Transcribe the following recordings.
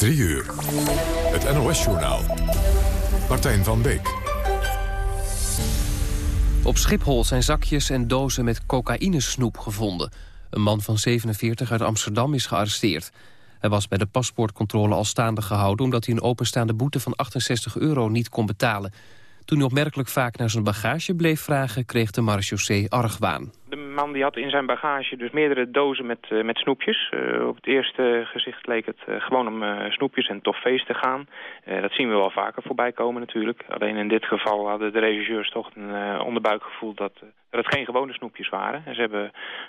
3 uur. Het NOS-journaal. Martijn van Beek. Op Schiphol zijn zakjes en dozen met cocaïnesnoep gevonden. Een man van 47 uit Amsterdam is gearresteerd. Hij was bij de paspoortcontrole al staande gehouden... omdat hij een openstaande boete van 68 euro niet kon betalen. Toen hij opmerkelijk vaak naar zijn bagage bleef vragen... kreeg de marechaussee argwaan. Man die had in zijn bagage dus meerdere dozen met, uh, met snoepjes. Uh, op het eerste gezicht leek het uh, gewoon om snoepjes en toffees te gaan. dat zien we wel vaker voorbij komen natuurlijk. Alleen in dit geval hadden de regisseurs toch een onderbuikgevoel dat, dat het geen gewone snoepjes waren. En ze hebben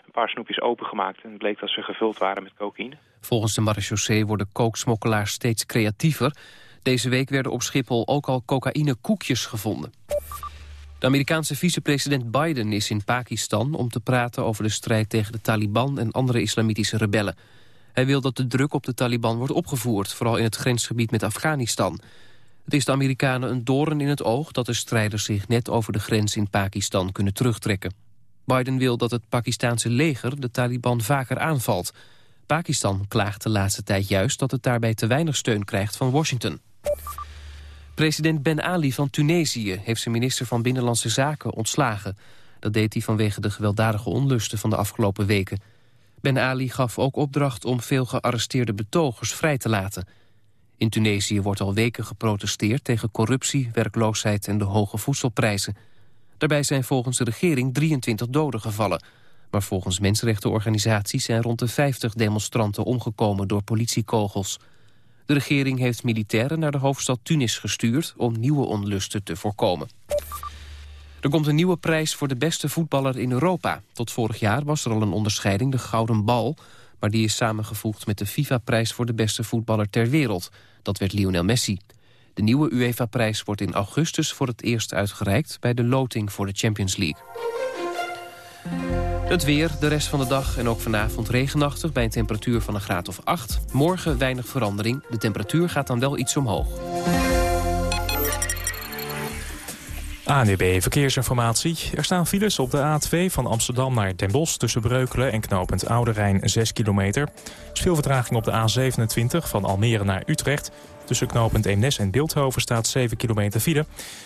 een paar snoepjes opengemaakt en het bleek dat ze gevuld waren met cocaïne. Volgens de marechaussee worden kooksmokkelaars steeds creatiever... Deze week werden op Schiphol ook al cocaïnekoekjes gevonden. De Amerikaanse vicepresident Biden is in Pakistan om te praten over de strijd tegen de Taliban en andere islamitische rebellen. Hij wil dat de druk op de Taliban wordt opgevoerd, vooral in het grensgebied met Afghanistan. Het is de Amerikanen een doorn in het oog dat de strijders zich net over de grens in Pakistan kunnen terugtrekken. Biden wil dat het Pakistanse leger de Taliban vaker aanvalt. Pakistan klaagt de laatste tijd juist dat het daarbij te weinig steun krijgt van Washington. President Ben Ali van Tunesië heeft zijn minister van Binnenlandse Zaken ontslagen. Dat deed hij vanwege de gewelddadige onlusten van de afgelopen weken. Ben Ali gaf ook opdracht om veel gearresteerde betogers vrij te laten. In Tunesië wordt al weken geprotesteerd tegen corruptie, werkloosheid en de hoge voedselprijzen. Daarbij zijn volgens de regering 23 doden gevallen. Maar volgens mensenrechtenorganisaties zijn rond de 50 demonstranten omgekomen door politiekogels. De regering heeft militairen naar de hoofdstad Tunis gestuurd... om nieuwe onlusten te voorkomen. Er komt een nieuwe prijs voor de beste voetballer in Europa. Tot vorig jaar was er al een onderscheiding, de Gouden Bal... maar die is samengevoegd met de FIFA-prijs voor de beste voetballer ter wereld. Dat werd Lionel Messi. De nieuwe UEFA-prijs wordt in augustus voor het eerst uitgereikt... bij de loting voor de Champions League. Het weer, de rest van de dag en ook vanavond regenachtig... bij een temperatuur van een graad of 8. Morgen weinig verandering. De temperatuur gaat dan wel iets omhoog. ANWB Verkeersinformatie. Er staan files op de A2 van Amsterdam naar Den Bosch... tussen Breukelen en knooppunt Oude Rijn 6 kilometer. Er is veel vertraging op de A27 van Almere naar Utrecht. Tussen knooppunt Eemnes en Beeldhoven staat 7 kilometer file.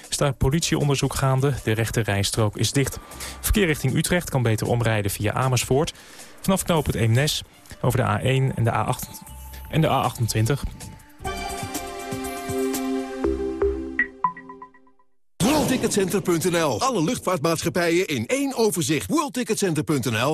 Staat politieonderzoek gaande. De rechte rijstrook is dicht. Verkeer richting Utrecht kan beter omrijden via Amersfoort. Vanaf knooppunt Eemnes over de A1 en de, A8 en de A28. WorldTicketCenter.nl. Alle luchtvaartmaatschappijen in één overzicht. WorldTicketCenter.nl.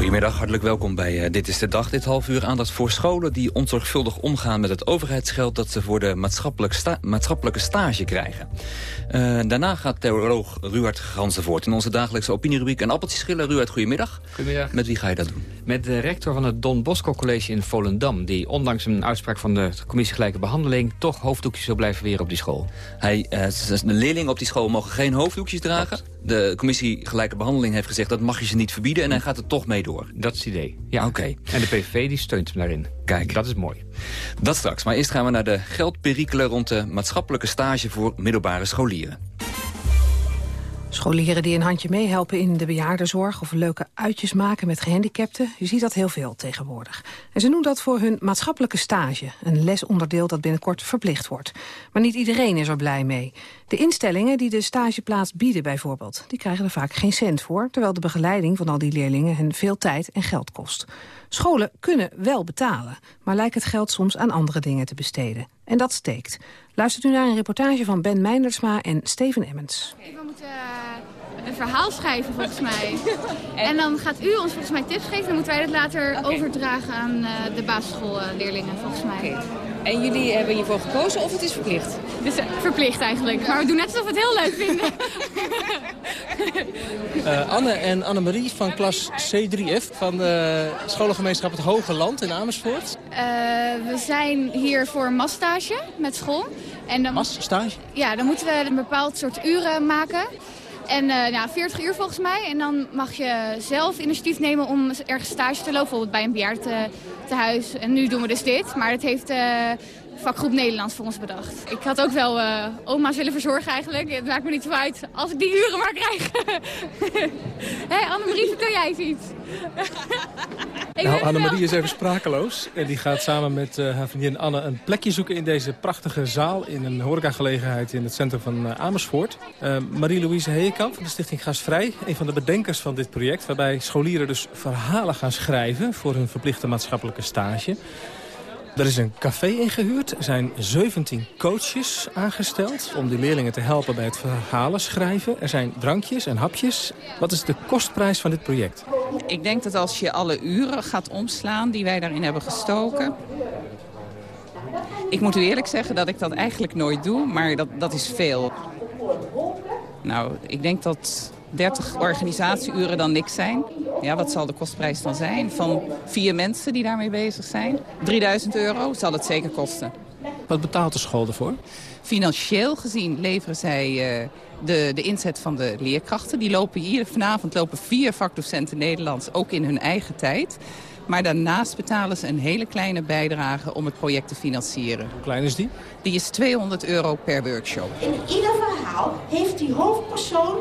Goedemiddag, hartelijk welkom bij uh, Dit is de Dag. Dit half uur aandacht voor scholen die onzorgvuldig omgaan met het overheidsgeld... dat ze voor de maatschappelijk sta maatschappelijke stage krijgen. Uh, daarna gaat theoloog Ruud Gansen voort in onze dagelijkse opinierubriek. En appeltjes schillen. Ruud, goedemiddag. Goedemiddag. Met wie ga je dat doen? Met de rector van het Don Bosco College in Volendam... die ondanks een uitspraak van de commissie Gelijke Behandeling... toch hoofddoekjes wil blijven weren op die school. Hij, uh, de leerlingen op die school mogen geen hoofddoekjes dragen. De commissie Gelijke Behandeling heeft gezegd... dat mag je ze niet verbieden en hij gaat er toch mee door. Dat is het idee, ja. Oké. En de PVV die steunt hem daarin. Kijk. Dat is mooi. Dat straks. Maar eerst gaan we naar de geldperikelen... rond de maatschappelijke stage voor middelbare scholieren. Scholieren die een handje meehelpen in de bejaardenzorg... of leuke uitjes maken met gehandicapten. Je ziet dat heel veel tegenwoordig. En ze doen dat voor hun maatschappelijke stage. Een lesonderdeel dat binnenkort verplicht wordt. Maar niet iedereen is er blij mee. De instellingen die de stageplaats bieden bijvoorbeeld... die krijgen er vaak geen cent voor... terwijl de begeleiding van al die leerlingen hen veel tijd en geld kost. Scholen kunnen wel betalen, maar lijkt het geld soms aan andere dingen te besteden. En dat steekt. Luistert u naar een reportage van Ben Meindersma en Steven Emmens. Moeten een verhaal schrijven volgens mij. en dan gaat u ons volgens mij tips geven. Dan moeten wij dat later overdragen aan uh, de basisschoolleerlingen volgens mij. En jullie hebben hiervoor gekozen of het is verplicht? Het is verplicht eigenlijk, maar we doen net alsof we het heel leuk vinden. uh, Anne en Annemarie van klas C3F van de scholengemeenschap Het Hoge Land in Amersfoort. Uh, we zijn hier voor een masstage met school. En dan, Masstage? Ja, dan moeten we een bepaald soort uren maken. En ja, 40 uur volgens mij. En dan mag je zelf initiatief nemen om ergens stage te lopen. Bijvoorbeeld bij een bejaardentehuis. En nu doen we dus dit. Maar het heeft uh, vakgroep Nederlands voor ons bedacht. Ik had ook wel uh, oma's willen verzorgen eigenlijk. Het maakt me niet zo uit als ik die uren maar krijg. Hé, hey, Annemarie, vertel jij eens iets? nou, Annemarie is even sprakeloos. En die gaat samen met uh, haar vriendin Anne een plekje zoeken in deze prachtige zaal... in een horecagelegenheid in het centrum van uh, Amersfoort. Marie-Louise Heekamp van de Stichting Gasvrij, een van de bedenkers van dit project... waarbij scholieren dus verhalen gaan schrijven voor hun verplichte maatschappelijke stage... Er is een café ingehuurd. Er zijn 17 coaches aangesteld om die leerlingen te helpen bij het verhalen schrijven. Er zijn drankjes en hapjes. Wat is de kostprijs van dit project? Ik denk dat als je alle uren gaat omslaan die wij daarin hebben gestoken... Ik moet u eerlijk zeggen dat ik dat eigenlijk nooit doe, maar dat, dat is veel. Nou, ik denk dat 30 organisatieuren dan niks zijn. Ja, wat zal de kostprijs dan zijn? Van vier mensen die daarmee bezig zijn. 3000 euro zal het zeker kosten. Wat betaalt de school ervoor? Financieel gezien leveren zij uh, de, de inzet van de leerkrachten. Die lopen hier vanavond lopen vier vakdocenten Nederlands, ook in hun eigen tijd. Maar daarnaast betalen ze een hele kleine bijdrage om het project te financieren. Hoe klein is die? Die is 200 euro per workshop. In ieder verhaal heeft die hoofdpersoon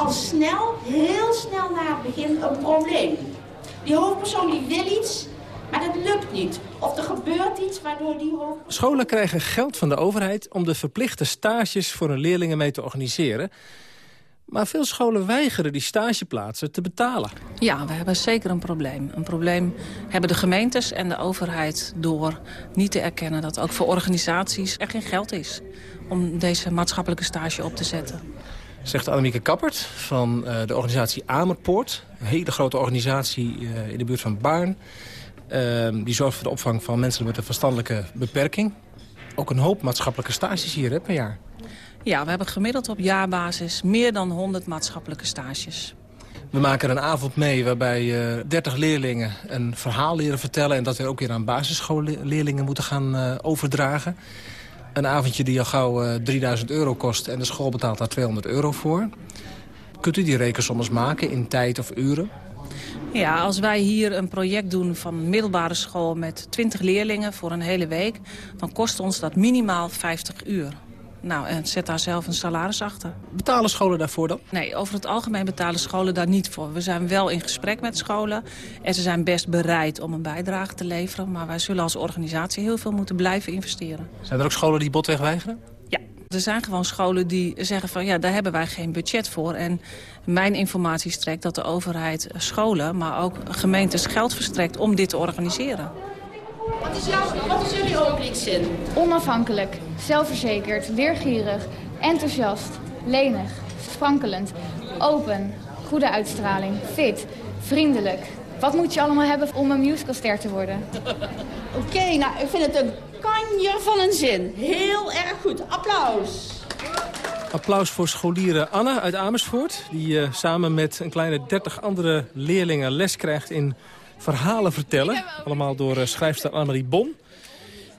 al snel, heel snel na het begin een probleem. Die hoofdpersoon die wil iets, maar dat lukt niet. Of er gebeurt iets waardoor die hoofdpersoon... Scholen krijgen geld van de overheid om de verplichte stages voor hun leerlingen mee te organiseren. Maar veel scholen weigeren die stageplaatsen te betalen. Ja, we hebben zeker een probleem. Een probleem hebben de gemeentes en de overheid door niet te erkennen... dat ook voor organisaties er geen geld is om deze maatschappelijke stage op te zetten. Zegt Annemieke Kappert van uh, de organisatie Amerpoort. Een hele grote organisatie uh, in de buurt van Baarn. Uh, die zorgt voor de opvang van mensen met een verstandelijke beperking. Ook een hoop maatschappelijke stages hier hè, per jaar. Ja, we hebben gemiddeld op jaarbasis meer dan 100 maatschappelijke stages. We maken een avond mee waarbij uh, 30 leerlingen een verhaal leren vertellen... en dat we ook weer aan basisschoolleerlingen moeten gaan uh, overdragen. Een avondje die al gauw uh, 3000 euro kost en de school betaalt daar 200 euro voor. Kunt u die rekensommes maken in tijd of uren? Ja, als wij hier een project doen van middelbare school met 20 leerlingen voor een hele week... dan kost ons dat minimaal 50 uur. Nou, en zet daar zelf een salaris achter. Betalen scholen daarvoor dan? Nee, over het algemeen betalen scholen daar niet voor. We zijn wel in gesprek met scholen. En ze zijn best bereid om een bijdrage te leveren. Maar wij zullen als organisatie heel veel moeten blijven investeren. Zijn er ook scholen die botweg weigeren? Ja. Er zijn gewoon scholen die zeggen van ja, daar hebben wij geen budget voor. En mijn informatie strekt dat de overheid scholen, maar ook gemeentes geld verstrekt om dit te organiseren. Wat is, jouw, wat is jullie openingszin? Onafhankelijk, zelfverzekerd, leergierig, enthousiast, lenig, sprankelend, open, goede uitstraling, fit, vriendelijk. Wat moet je allemaal hebben om een musicalster te worden? Oké, okay, nou, ik vind het een kanjer van een zin. Heel erg goed. Applaus. Applaus voor scholieren Anne uit Amersfoort... die uh, samen met een kleine 30 andere leerlingen les krijgt in verhalen vertellen. Allemaal door uh, schrijfster Annemarie Bon.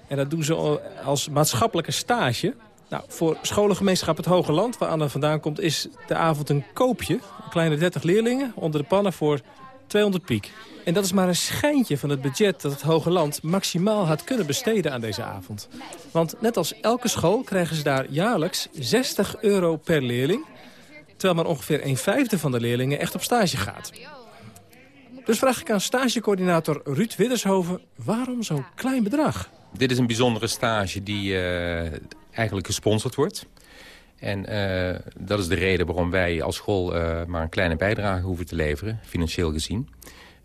En dat doen ze als maatschappelijke stage. Nou, voor scholengemeenschap Het Hoge Land, waar Anne vandaan komt... is de avond een koopje. Een kleine 30 leerlingen onder de pannen voor 200 piek. En dat is maar een schijntje van het budget dat het Hoge Land maximaal had kunnen besteden aan deze avond. Want net als elke school krijgen ze daar jaarlijks 60 euro per leerling. Terwijl maar ongeveer een vijfde van de leerlingen echt op stage gaat. Dus vraag ik aan stagecoördinator Ruud Widdershoven... waarom zo'n klein bedrag? Dit is een bijzondere stage die uh, eigenlijk gesponsord wordt. En uh, dat is de reden waarom wij als school uh, maar een kleine bijdrage hoeven te leveren, financieel gezien.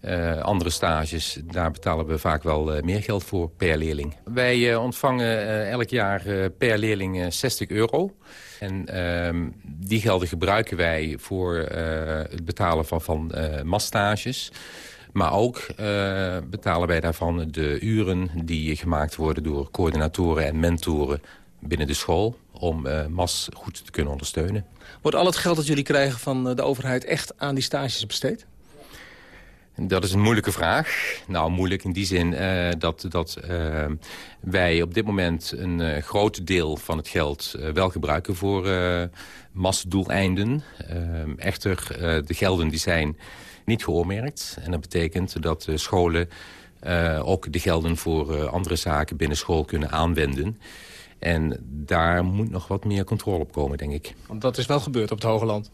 Uh, andere stages, daar betalen we vaak wel uh, meer geld voor per leerling. Wij uh, ontvangen elk jaar per leerling 60 euro. En ehm, die gelden gebruiken wij voor het betalen van, van masstages. Maar ook betalen wij daarvan de uren die gemaakt worden door coördinatoren en mentoren binnen de school om MAS goed te kunnen ondersteunen. Wordt al het geld dat jullie krijgen van de overheid echt aan die stages besteed? Dat is een moeilijke vraag. Nou, moeilijk in die zin uh, dat, dat uh, wij op dit moment een uh, groot deel van het geld wel gebruiken voor massadoeleinden. echter, de gelden die zijn niet geoormerkt. En dat betekent dat scholen ook de gelden voor andere zaken binnen school kunnen aanwenden. En daar moet nog wat meer controle op komen, denk ik. Want dat is wel gebeurd op het Hoge Land.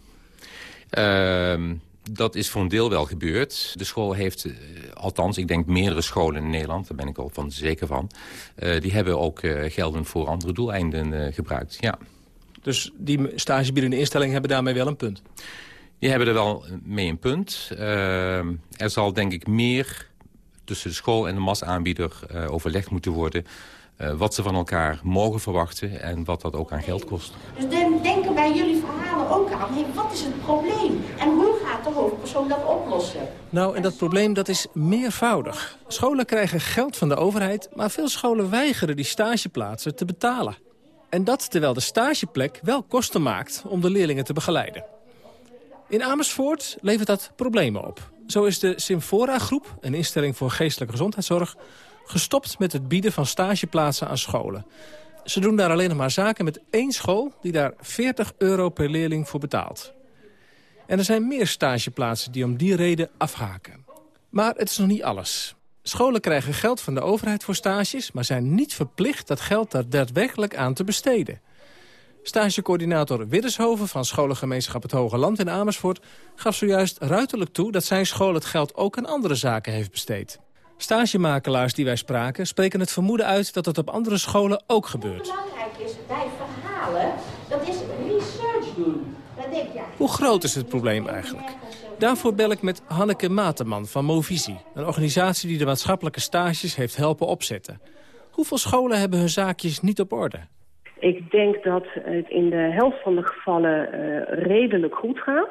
Dat is voor een deel wel gebeurd. De school heeft, uh, althans ik denk meerdere scholen in Nederland... daar ben ik al van zeker van... Uh, die hebben ook uh, gelden voor andere doeleinden gebruikt, ja. Dus die stagebiedende instellingen hebben daarmee wel een punt? Die hebben er wel mee een punt. er zal denk ik meer tussen de school en de masaanbieder overlegd moeten worden... wat ze van elkaar mogen verwachten en wat dat ook aan geld kost. Dus dan denken bij jullie verhalen ook aan, hey, wat is het probleem? En hoe gaat de hoofdpersoon dat oplossen? Nou, en dat probleem dat is meervoudig. Scholen krijgen geld van de overheid, maar veel scholen weigeren die stageplaatsen te betalen. En dat terwijl de stageplek wel kosten maakt om de leerlingen te begeleiden. In Amersfoort levert dat problemen op. Zo is de Symfora-groep, een instelling voor geestelijke gezondheidszorg... gestopt met het bieden van stageplaatsen aan scholen. Ze doen daar alleen nog maar zaken met één school... die daar 40 euro per leerling voor betaalt. En er zijn meer stageplaatsen die om die reden afhaken. Maar het is nog niet alles. Scholen krijgen geld van de overheid voor stages... maar zijn niet verplicht dat geld daar daadwerkelijk aan te besteden. Stagecoördinator Widdershoven van scholengemeenschap Het Hoge Land in Amersfoort... gaf zojuist ruiterlijk toe dat zijn school het geld ook aan andere zaken heeft besteed. Stagemakelaars die wij spraken spreken het vermoeden uit dat het op andere scholen ook gebeurt. Belangrijk is bij verhalen, dat is research doen. Hoe groot is het probleem eigenlijk? Daarvoor bel ik met Hanneke Mateman van Movisie. Een organisatie die de maatschappelijke stages heeft helpen opzetten. Hoeveel scholen hebben hun zaakjes niet op orde? Ik denk dat het in de helft van de gevallen uh, redelijk goed gaat.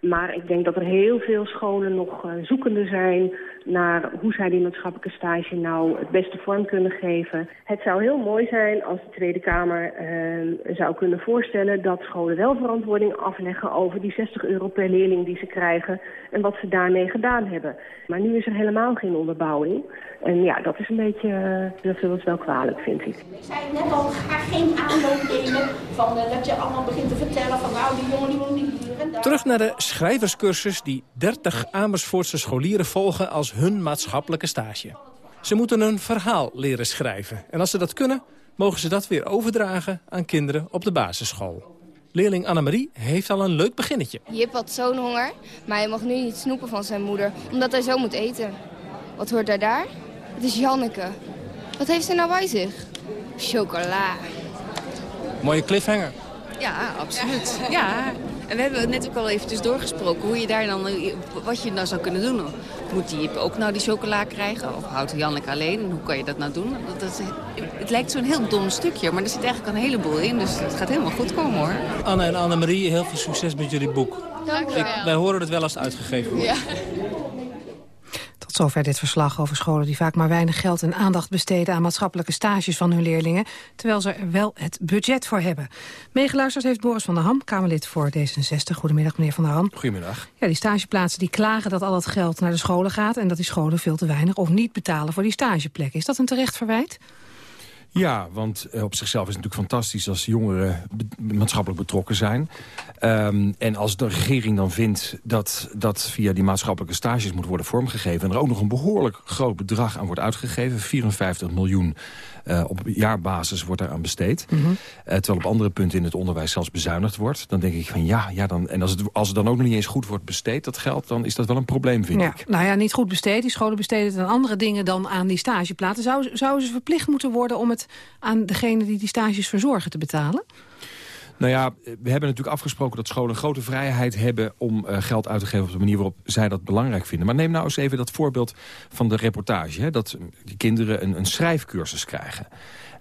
Maar ik denk dat er heel veel scholen nog uh, zoekende zijn naar hoe zij die maatschappelijke stage nou het beste vorm kunnen geven. Het zou heel mooi zijn als de Tweede Kamer uh, zou kunnen voorstellen dat scholen wel verantwoording afleggen over die 60 euro per leerling die ze krijgen en wat ze daarmee gedaan hebben. Maar nu is er helemaal geen onderbouwing. En ja, dat is een beetje, uh, dat is wel kwalijk, vind ik. Ik zei net al, ga geen aanloop nemen van uh, dat je allemaal begint te vertellen van nou, die jongen die moet niet hier en daar. Terug naar de schrijverscursus die 30 Amersfoortse scholieren volgen als hun maatschappelijke stage. Ze moeten een verhaal leren schrijven. En als ze dat kunnen, mogen ze dat weer overdragen aan kinderen op de basisschool. Leerling Annemarie heeft al een leuk beginnetje. Jip had zo'n honger, maar hij mag nu niet snoepen van zijn moeder, omdat hij zo moet eten. Wat hoort daar daar? Is Janneke. Wat heeft ze nou bij zich? Chocola. Mooie cliffhanger. Ja, absoluut. Ja. En we hebben net ook al eventjes doorgesproken hoe je daar dan, wat je nou zou kunnen doen. Moet die ook nou die chocola krijgen? Of houdt Janneke alleen? Hoe kan je dat nou doen? Dat, dat, het lijkt zo'n heel dom stukje, maar er zit eigenlijk een heleboel in. Dus het gaat helemaal goed komen hoor. Anne en Annemarie, heel veel succes met jullie boek. Dank je wel. Wij horen het wel als het uitgegeven wordt. Ja. Tot zover dit verslag over scholen die vaak maar weinig geld en aandacht besteden aan maatschappelijke stages van hun leerlingen, terwijl ze er wel het budget voor hebben. Meegeluisterd heeft Boris van der Ham, Kamerlid voor D66. Goedemiddag, meneer van der Ham. Goedemiddag. Ja, die stageplaatsen die klagen dat al het geld naar de scholen gaat en dat die scholen veel te weinig of niet betalen voor die stageplek. Is dat een terecht verwijt? Ja, want uh, op zichzelf is het natuurlijk fantastisch als jongeren maatschappelijk betrokken zijn. Um, en als de regering dan vindt dat dat via die maatschappelijke stages moet worden vormgegeven... en er ook nog een behoorlijk groot bedrag aan wordt uitgegeven, 54 miljoen uh, op jaarbasis wordt aan besteed. Mm -hmm. uh, terwijl op andere punten in het onderwijs zelfs bezuinigd wordt. Dan denk ik van ja, ja dan, en als het, als het dan ook nog niet eens goed wordt besteed, dat geld... dan is dat wel een probleem, vind ja. ik. Nou ja, niet goed besteed. Die scholen besteden het aan andere dingen dan aan die stageplaten. Zou, zouden ze verplicht moeten worden om het aan degene die die stages verzorgen te betalen? Nou ja, we hebben natuurlijk afgesproken dat scholen grote vrijheid hebben... om uh, geld uit te geven op de manier waarop zij dat belangrijk vinden. Maar neem nou eens even dat voorbeeld van de reportage. Hè, dat die kinderen een, een schrijfcursus krijgen.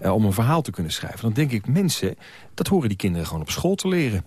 Uh, om een verhaal te kunnen schrijven. Dan denk ik, mensen, dat horen die kinderen gewoon op school te leren.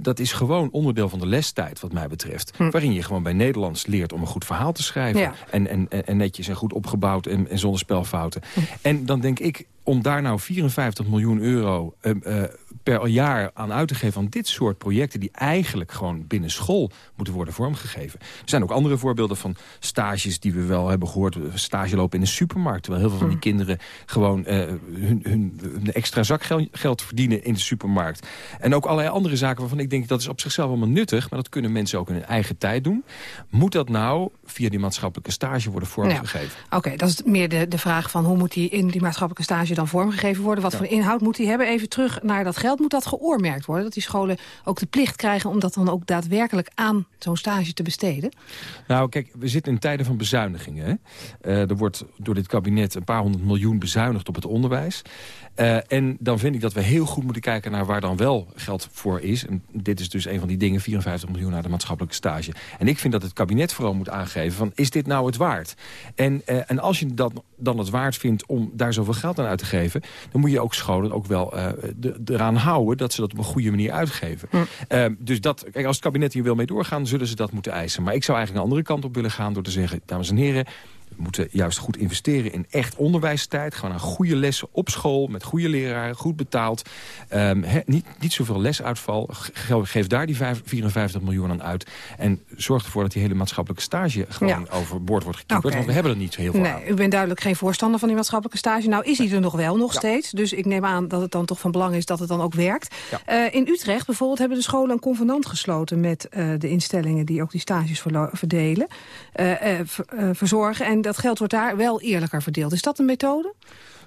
Dat is gewoon onderdeel van de lestijd, wat mij betreft. Hm. Waarin je gewoon bij Nederlands leert om een goed verhaal te schrijven. Ja. En, en, en netjes en goed opgebouwd en, en zonder spelfouten. Hm. En dan denk ik, om daar nou 54 miljoen euro uh, per jaar aan uit te geven... aan dit soort projecten die eigenlijk gewoon binnen school moeten worden vormgegeven. Er zijn ook andere voorbeelden van stages die we wel hebben gehoord. Stage lopen in een supermarkt. Terwijl heel veel van die hm. kinderen gewoon uh, hun, hun, hun, extra zakgeld verdienen in de supermarkt. En ook allerlei andere zaken waarvan ik denk dat is op zichzelf allemaal nuttig. Maar dat kunnen mensen ook in hun eigen tijd doen. Moet dat nou via die maatschappelijke stage worden vormgegeven? Ja. Oké, dat is meer de, de vraag van hoe moet die in die maatschappelijke stage dan vormgegeven worden? Wat voor inhoud moet die hebben? Even terug naar dat geld. Moet dat geoormerkt worden? Dat die scholen ook de plicht krijgen om dat dan ook daadwerkelijk aan zo'n stage te besteden? Nou, kijk, we zitten in tijden van bezuinigingen. Hè? Uh, er wordt door dit kabinet een paar honderd miljoen bezuinigd op het onderwijs. Uh, en dan vind ik dat we heel goed moeten kijken naar waar dan wel geld voor is. En dit is dus een van die dingen, 54 miljoen naar de maatschappelijke stage. En ik vind dat het kabinet vooral moet aangeven van, is dit nou het waard? En, uh, en als je dat dan het waard vindt om daar zoveel geld aan uit te geven... dan moet je ook scholen ook wel uh, de, eraan houden dat ze dat op een goede manier uitgeven. Hm. dus dat, kijk, als het kabinet hier wil mee doorgaan, zullen ze dat moeten eisen. Maar ik zou eigenlijk een andere kant op willen gaan door te zeggen... dames en heren, we moeten juist goed investeren in echt onderwijstijd. Gewoon aan goede lessen op school, met goede leraren, goed betaald. Um, niet, niet zoveel lesuitval. Geef daar die 54 miljoen aan uit. En zorg ervoor dat die hele maatschappelijke stage gewoon ja. overboord wordt gekieperd. Okay. Want we hebben er niet zo heel veel nee, U bent duidelijk geen voorstander van die maatschappelijke stage. Nou is hij er nog wel, nog ja. steeds. Dus ik neem aan dat het dan toch van belang is dat het dan ook werkt. Ja. Uh, in Utrecht bijvoorbeeld hebben de scholen een convenant gesloten... met uh, de instellingen die ook die stages verdelen, uh, verzorgen. En dat geld wordt daar wel eerlijker verdeeld. Is dat een methode?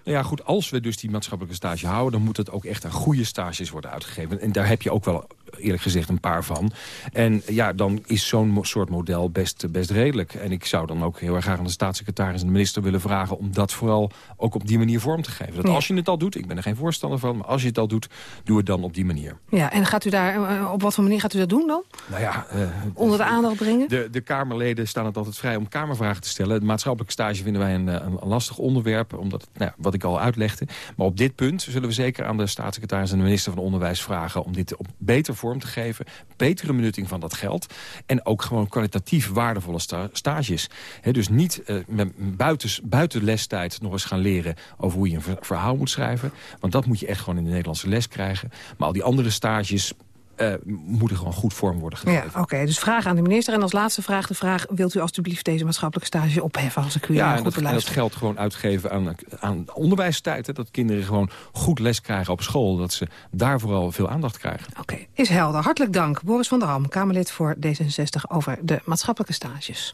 Nou ja, goed, als we dus die maatschappelijke stage houden... dan moet het ook echt aan goede stages worden uitgegeven. En daar heb je ook wel eerlijk gezegd een paar van. En ja, dan is zo'n soort model best, best redelijk. En ik zou dan ook heel erg graag aan de staatssecretaris en de minister willen vragen... om dat vooral ook op die manier vorm te geven. Dat ja. als je het al doet, ik ben er geen voorstander van... maar als je het al doet, doe het dan op die manier. Ja, en gaat u daar, eh, op wat voor manier gaat u dat doen dan? Nou ja... Uh, Onder de aandacht brengen? De, de Kamerleden staan het altijd vrij om Kamervragen te stellen. De maatschappelijke stage vinden wij een, een, lastig onderwerp... omdat, nou, wat ik al uitlegde. Maar op dit punt zullen we zeker aan de staatssecretaris en de minister van Onderwijs vragen... om dit op beter vorm te geven betere benutting van dat geld... en ook gewoon kwalitatief waardevolle sta stages. Dus niet uh, met buiten, buiten lestijd nog eens gaan leren... over hoe je een verhaal moet schrijven. Want dat moet je echt gewoon in de Nederlandse les krijgen. Maar al die andere stages uh, moeten gewoon goed vorm worden gegeven. Ja, Oké, okay, dus vraag aan de minister. En als laatste vraag de vraag... wilt u alstublieft deze maatschappelijke stage opheffen... als ik u ja, goed dat, beluister? dat geld gewoon uitgeven aan, aan onderwijstijd. Hè, dat kinderen gewoon goed les krijgen op school. Dat ze daar vooral veel aandacht krijgen. Oké, okay, is helder. Hartelijk dank. Boris van der Ham, Kamerlid voor D66... over de maatschappelijke stages.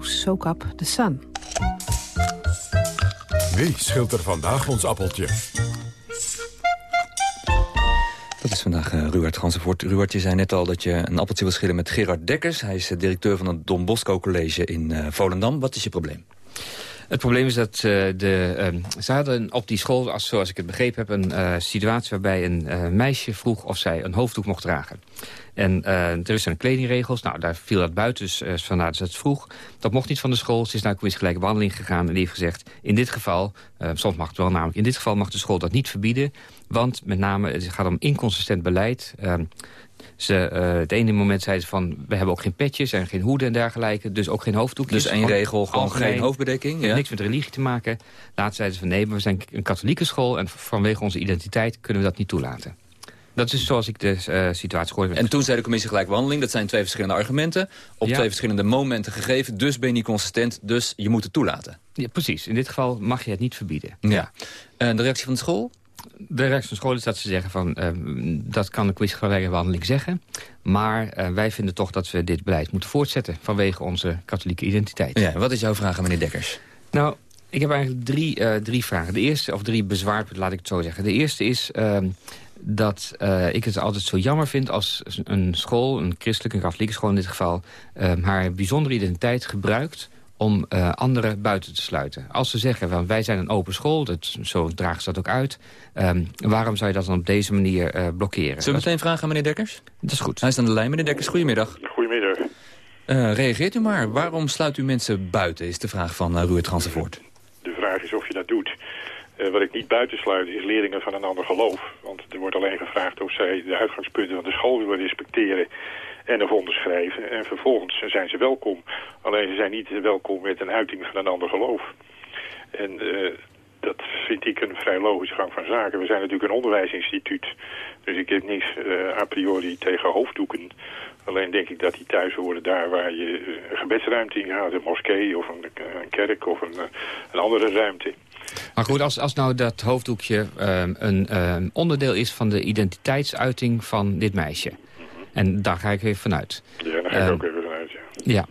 Soak Up the Sun. Wie schilt er vandaag ons appeltje? Dat is vandaag uh, Ruud Gansenvoort. Ruud, je zei net al dat je een appeltje wil schillen met Gerard Dekkers. Hij is directeur van het Don Bosco College in uh, Volendam. Wat is je probleem? Het probleem is dat uh, de, uh, ze hadden op die school, als, zoals ik het begrepen heb... een uh, situatie waarbij een meisje vroeg of zij een hoofddoek mocht dragen. En er zijn kledingregels, nou, daar viel dat buiten, dus vandaar dat ze het vroeg. Dat mocht niet van de school, ze is naar de commissie gelijke behandeling gegaan... en die heeft gezegd, in dit geval, soms mag het wel namelijk... in dit geval mag de school dat niet verbieden... want met name, het gaat om inconsistent beleid... Ze, uh, het ene moment zeiden ze van, we hebben ook geen petjes en geen hoeden en dergelijke. Dus ook geen hoofddoekjes. Dus één regel, gewoon geen hoofdbedekking? Ja. Niks met religie te maken. Laatst zeiden ze van, nee, we zijn een katholieke school... en vanwege onze identiteit kunnen we dat niet toelaten. Dat is zoals ik de uh, situatie hoor. En toen zei de commissie gelijkbehandeling, dat zijn twee verschillende argumenten. Op ja. twee verschillende momenten gegeven, dus ben je niet consistent, dus je moet het toelaten. Ja, precies. In dit geval mag je het niet verbieden. Ja. En de reactie van de school? De reactie van school is dat ze zeggen van... Uh, dat kan de quizgelijke behandeling zeggen. Maar uh, wij vinden toch dat we dit beleid moeten voortzetten... vanwege onze katholieke identiteit. Ja, wat is jouw vraag aan meneer Dekkers? Nou, ik heb eigenlijk drie, uh, drie vragen. De eerste, of drie bezwaarpunten, laat ik het zo zeggen. De eerste is ehm, dat ik het altijd zo jammer vind als een school... een christelijke, een katholieke school in dit geval... Ehm, haar bijzondere identiteit gebruikt om uh, anderen buiten te sluiten. Als ze zeggen, van, wij zijn een open school, dat, zo dragen ze dat ook uit... Um, waarom zou je dat dan op deze manier uh, blokkeren? Zullen we meteen vragen aan meneer Dekkers? Dat is goed. Hij is aan de lijn. Meneer Dekkers, goedemiddag. Goedemiddag. Uh, reageert u maar. Waarom sluit u mensen buiten, is de vraag van uh, Ruud Gansenvoort. De vraag is of je dat doet. Uh, wat ik niet buitensluit is leerlingen van een ander geloof. Want er wordt alleen gevraagd of zij de uitgangspunten van de school willen respecteren en of onderschrijven. En vervolgens zijn ze welkom. Alleen ze zijn niet welkom met een uiting van een ander geloof. En uh, dat vind ik een vrij logische gang van zaken. We zijn natuurlijk een onderwijsinstituut. Dus ik heb niks uh, a priori tegen hoofddoeken. Alleen denk ik dat die thuis horen daar waar je een gebedsruimte in gaat. Een moskee of een, kerk of een, een andere ruimte. Maar goed, als, als nou dat hoofddoekje um, een um, onderdeel is van de identiteitsuiting van dit meisje... En daar ga ik even vanuit. Ja, daar ga ik uh, ook even vanuit, ja. Ja.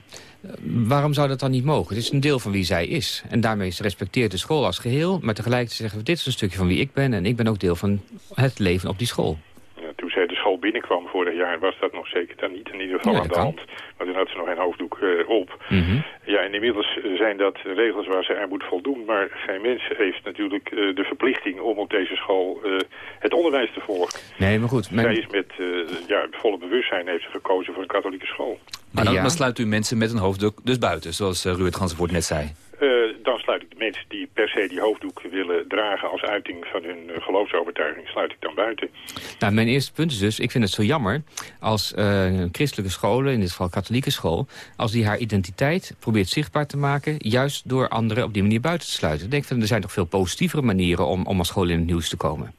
Waarom zou dat dan niet mogen? Het is een deel van wie zij is. En daarmee respecteert de school als geheel. Maar tegelijkertijd zeggen we, dit is een stukje van wie ik ben. En ik ben ook deel van het leven op die school. Ja, toen zij de school binnenkwam vorig jaar was dat nog zeker dan niet in ieder geval ja, aan de kan. hand. Maar toen had ze nog geen hoofddoek uh, op. Mm -hmm. Ja, en inmiddels zijn dat regels waar ze aan moet voldoen. Maar geen mens heeft natuurlijk uh, de verplichting om op deze school uh, het onderwijs te volgen. Nee, maar goed. Zij is met ja, volle bewustzijn heeft ze gekozen voor een katholieke school. Maar dan, ja. dan sluit u mensen met een hoofddoek dus buiten, zoals uh, Ruud Gansenvoort net zei. Uh, dan sluit ik de mensen die per se die hoofddoek willen dragen als uiting van hun uh, geloofsovertuiging, sluit ik dan buiten. Nou, mijn eerste punt is dus, ik vind het zo jammer als uh, christelijke scholen, in dit geval katholieke school, als die haar identiteit probeert zichtbaar te maken, juist door anderen op die manier buiten te sluiten. Ik denk van, er zijn toch veel positievere manieren om, om als school in het nieuws te komen.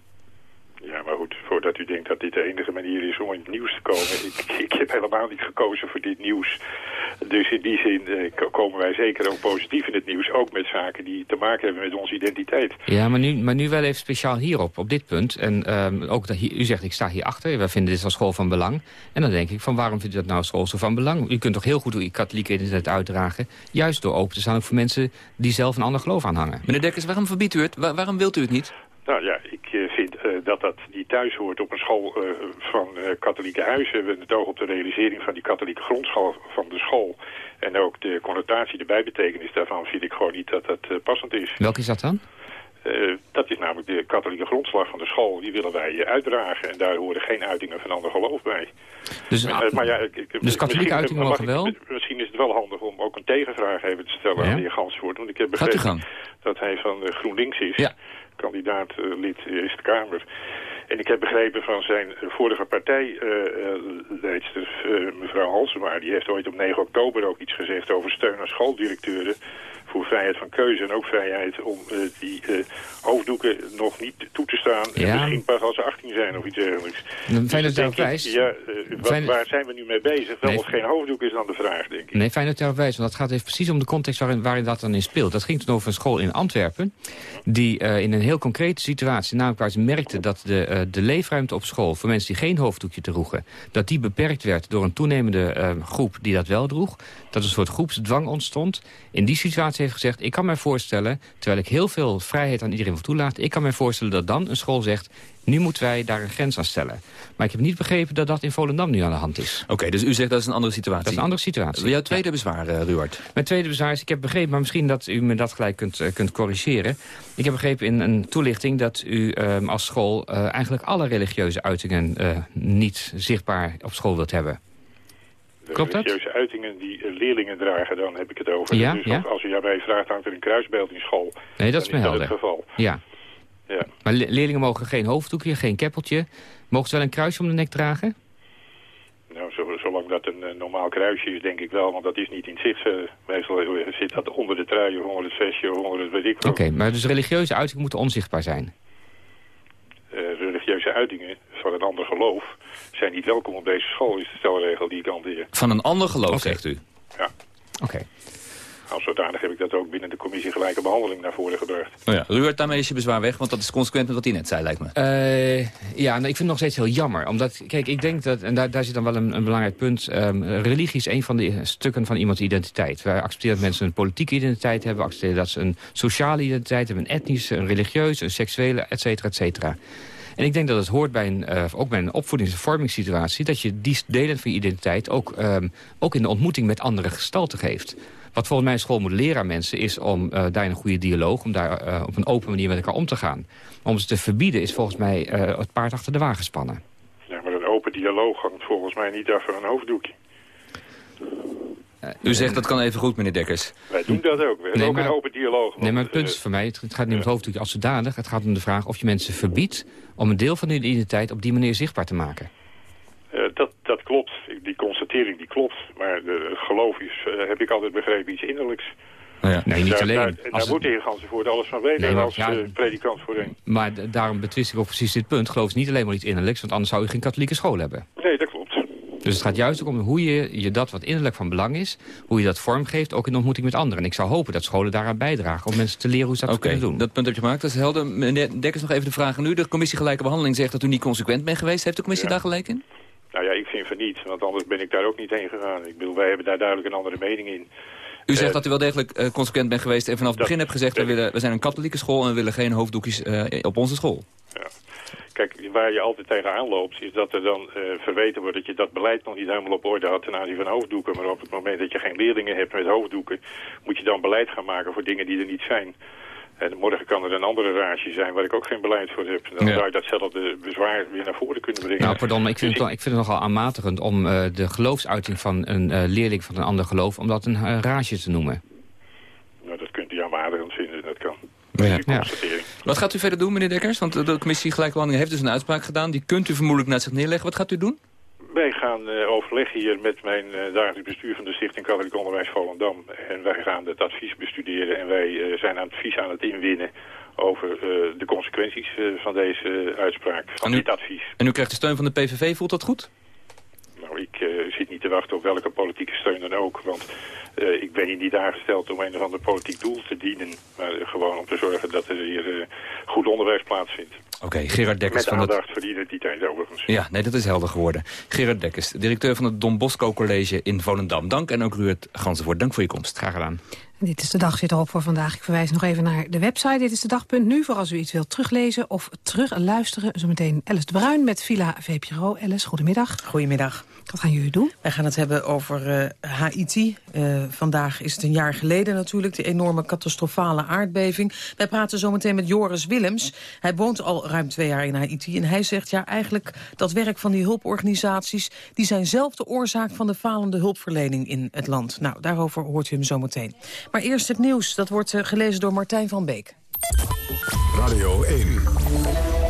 Ja, maar goed, voordat u denkt dat dit de enige manier is om in het nieuws te komen, ik, ik heb helemaal niet gekozen voor dit nieuws. Dus in die zin uh, komen wij zeker ook positief in het nieuws. Ook met zaken die te maken hebben met onze identiteit. Ja, maar nu, maar nu wel even speciaal hierop, op dit punt. En um, ook dat, u zegt, ik sta hier achter. Wij vinden dit als school van belang. En dan denk ik, van waarom vindt u dat nou als school zo van belang? U kunt toch heel goed uw katholieke identiteit uitdragen. Juist door open te staan ook voor mensen die zelf een ander geloof aanhangen. Meneer Dekkers, waarom verbiedt u het? Waar, waarom wilt u het niet? Nou ja, ik uh, vind dat dat die thuis hoort op een school uh, van katholieke huizen. We hebben het oog op de realisering van die katholieke grondschool van de school. En ook de connotatie, de bijbetekenis daarvan vind ik gewoon niet dat dat passend is. Welke is dat dan? dat is namelijk de katholieke grondslag van de school. Die willen wij uitdragen. En daar horen geen uitingen van ander geloof bij. Dus, maar, maar ja, ik, dus katholieke uitingen mogen wel? Ik, misschien is het wel handig om ook een tegenvraag even te stellen ja? aan de heer Gansvoort. Want ik heb begrepen dat hij van GroenLinks is. Ja kandidaat uh, lid Eerste Kamer. En ik heb begrepen van zijn vorige partijleidster, uh, uh, mevrouw Halsema... die heeft ooit op 9 oktober ook iets gezegd over steun aan schooldirecteuren... voor vrijheid van keuze en ook vrijheid om die hoofddoeken nog niet toe te staan. Ja. En misschien pas als ze 18 zijn of iets dergelijks. Fijn dat dus. Ja, wat, fijn... waar zijn we nu mee bezig? Wel nee. of geen hoofddoek is dan de vraag, denk ik. Nee, wijst, want dat gaat even precies om de context waarin, waarin dat dan in speelt. Dat ging toen over een school in Antwerpen... die in een heel concrete situatie, namelijk waar ze merkten dat de eh, de leefruimte op school... voor mensen die geen hoofddoekje droegen... dat die beperkt werd door een toenemende eh, groep die dat wel droeg. Dat een soort groepsdwang ontstond. In die situatie heeft gezegd, ik kan mij voorstellen... terwijl ik heel veel vrijheid aan iedereen wil toelaten... ik kan mij voorstellen dat dan een school zegt... Nu moeten wij daar een grens aan stellen. Maar ik heb niet begrepen dat dat in Volendam nu aan de hand is. Oké, dus u zegt dat is een andere situatie. Dat is een andere situatie. Jouw tweede bezwaar, uh, Ruard? Mijn tweede bezwaar is, ik heb begrepen, maar misschien dat u me dat gelijk kunt, uh, kunt corrigeren. Ik heb begrepen in een toelichting dat u uh, als school eigenlijk alle religieuze uitingen niet zichtbaar op school wilt hebben. De Klopt religieuze dat? uitingen die leerlingen dragen, dan heb ik het over. Ja, dus ja? als u daarbij vraagt, hangt er een kruisbeeld in school. Nee, dat is me helder. het geval. Ja. Ja. Maar leerlingen mogen geen hoofddoekje, geen keppeltje. Mogen ze wel een kruisje om de nek dragen? Nou, zolang dat een, een, normaal kruisje is, denk ik wel. Want dat is niet in zicht. Uh, meestal zit dat onder de trui of onder het vestje of onder het weet ik Oké, okay, maar dus religieuze uitingen moeten onzichtbaar zijn? Uh, religieuze uitingen van een ander geloof zijn niet welkom op deze school, is de stelregel die ik hanteer. Van een ander geloof, okay. zegt u? Ja. Oké. Okay. Als zodanig heb ik dat ook binnen de commissie gelijke behandeling naar voren gebracht. Oh ja. Ruud, daarmee is je bezwaar weg, want dat is consequent met wat hij net zei, lijkt me. Uh, ja, nou, ik vind het nog steeds heel jammer. Omdat, kijk, ik denk dat, en daar, daar zit dan wel een, een belangrijk punt... Um, religie is een van de stukken van iemands identiteit. Wij accepteren dat mensen een politieke identiteit hebben... we accepteren dat ze een sociale identiteit hebben... een etnische, een religieuze, een seksuele, et cetera, et cetera. En ik denk dat het hoort bij een, uh, ook bij een opvoedings- en vormingssituatie... dat je die delen van je identiteit ook, um, ook in de ontmoeting met andere gestalten geeft. Wat volgens mij school moet leren aan mensen is om uh, daar een goede dialoog... om daar uh, op een open manier met elkaar om te gaan. Om ze te verbieden is volgens mij het paard achter de wagen spannen. Ja, maar een open dialoog hangt volgens mij niet af een hoofddoekje. U zegt dat kan even goed, meneer Dekkers. Wij doen dat ook. We hebben nee, ook maar, een open dialoog. Nee, maar het punt is voor mij, het gaat niet om het hoofddoekje als zodanig. Het gaat om de vraag of je mensen verbiedt om een deel van hun identiteit op die manier zichtbaar te maken. Uh, dat, dat klopt. Die constatering die klopt. Maar de, het geloof is, uh, heb ik altijd begrepen, iets innerlijks. Oh ja. Nee, niet daar, alleen. Daar, daar moet de heer Gansenvoort alles van weten nee, als ja, predikant voorheen. Maar daarom betwist ik ook precies dit punt. Geloof is niet alleen maar iets innerlijks, want anders zou je geen katholieke school hebben. Dus het gaat juist ook om hoe je, je dat wat innerlijk van belang is... hoe je dat vormgeeft, ook in de ontmoeting met anderen. En ik zou hopen dat scholen daaraan bijdragen... om mensen te leren hoe ze dat okay, kunnen doen. dat punt heb je gemaakt. Dat is helder. Meneer Dekkers, nog even de vraag aan u. De commissie Gelijke Behandeling zegt dat u niet consequent bent geweest. Heeft de commissie ja. daar gelijk in? Nou ja, ik vind van niet. Want anders ben ik daar ook niet heen gegaan. Ik bedoel, wij hebben daar duidelijk een andere mening in. U zegt uh, dat u wel degelijk uh, consequent bent geweest... en vanaf het begin hebt gezegd... We, willen, we zijn een katholieke school en we willen geen hoofddoekjes uh, op onze school. Ja. Kijk, waar je altijd tegenaan loopt, is dat er dan uh, verweten wordt dat je dat beleid nog niet helemaal op orde had ten aanzien van hoofddoeken. Maar op het moment dat je geen leerlingen hebt met hoofddoeken, moet je dan beleid gaan maken voor dingen die er niet zijn. En morgen kan er een andere rage zijn waar ik ook geen beleid voor heb. Dan ja. zou je datzelfde bezwaar weer naar voren kunnen brengen. Nou, pardon, maar ik vind, dus het, ik vind het nogal aanmatigend om uh, de geloofsuiting van een uh, leerling van een ander geloof, om dat een rage te noemen. Nou, dat kunt u aanmatigend vinden, dat kan. Ja. Ja. Wat gaat u verder doen, meneer Dekkers? Want de commissie Gelijkbehandeling heeft dus een uitspraak gedaan. Die kunt u vermoedelijk naar zich neerleggen. Wat gaat u doen? Wij gaan uh, overleggen hier met mijn uh, dagelijks bestuur van de Stichting Katholiek Onderwijs Volendam. En wij gaan het advies bestuderen en wij uh, zijn advies aan het inwinnen over de consequenties van deze uitspraak, van u, dit advies. En u krijgt de steun van de PVV, voelt dat goed? Nou, ik zit niet te wachten op welke politieke steun dan ook, want uh, ik ben hier niet aangesteld om een of ander politiek doel te dienen. Maar uh, gewoon om te zorgen dat er hier uh, goed onderwijs plaatsvindt. Oké, okay, Gerard Dekkers Met van aandacht het... voor de identiteit overigens. Ja, nee, dat is helder geworden. Gerard Dekkers, directeur van het Don Bosco College in Volendam. Dank en ook Ruud Gansenvoort. Dank voor je komst. Graag gedaan. Dit is de dag zit erop voor vandaag. Ik verwijs nog even naar de website. Dit is de dag.nu voor als u iets wilt teruglezen of terugluisteren. Zometeen Alice de Bruin met Villa VPRO. Alice, goedemiddag. Goedemiddag. Wat gaan jullie doen? Wij gaan het hebben over uh, Haiti. Uh, vandaag is het een jaar geleden natuurlijk, de enorme catastrofale aardbeving. Wij praten zometeen met Joris Willems. Hij woont al ruim twee jaar in Haiti. En hij zegt, ja, eigenlijk dat werk van die hulporganisaties... die zijn zelf de oorzaak van de falende hulpverlening in het land. Nou, daarover hoort u hem zometeen. Maar eerst het nieuws, dat wordt uh, gelezen door Martijn van Beek. Radio 1,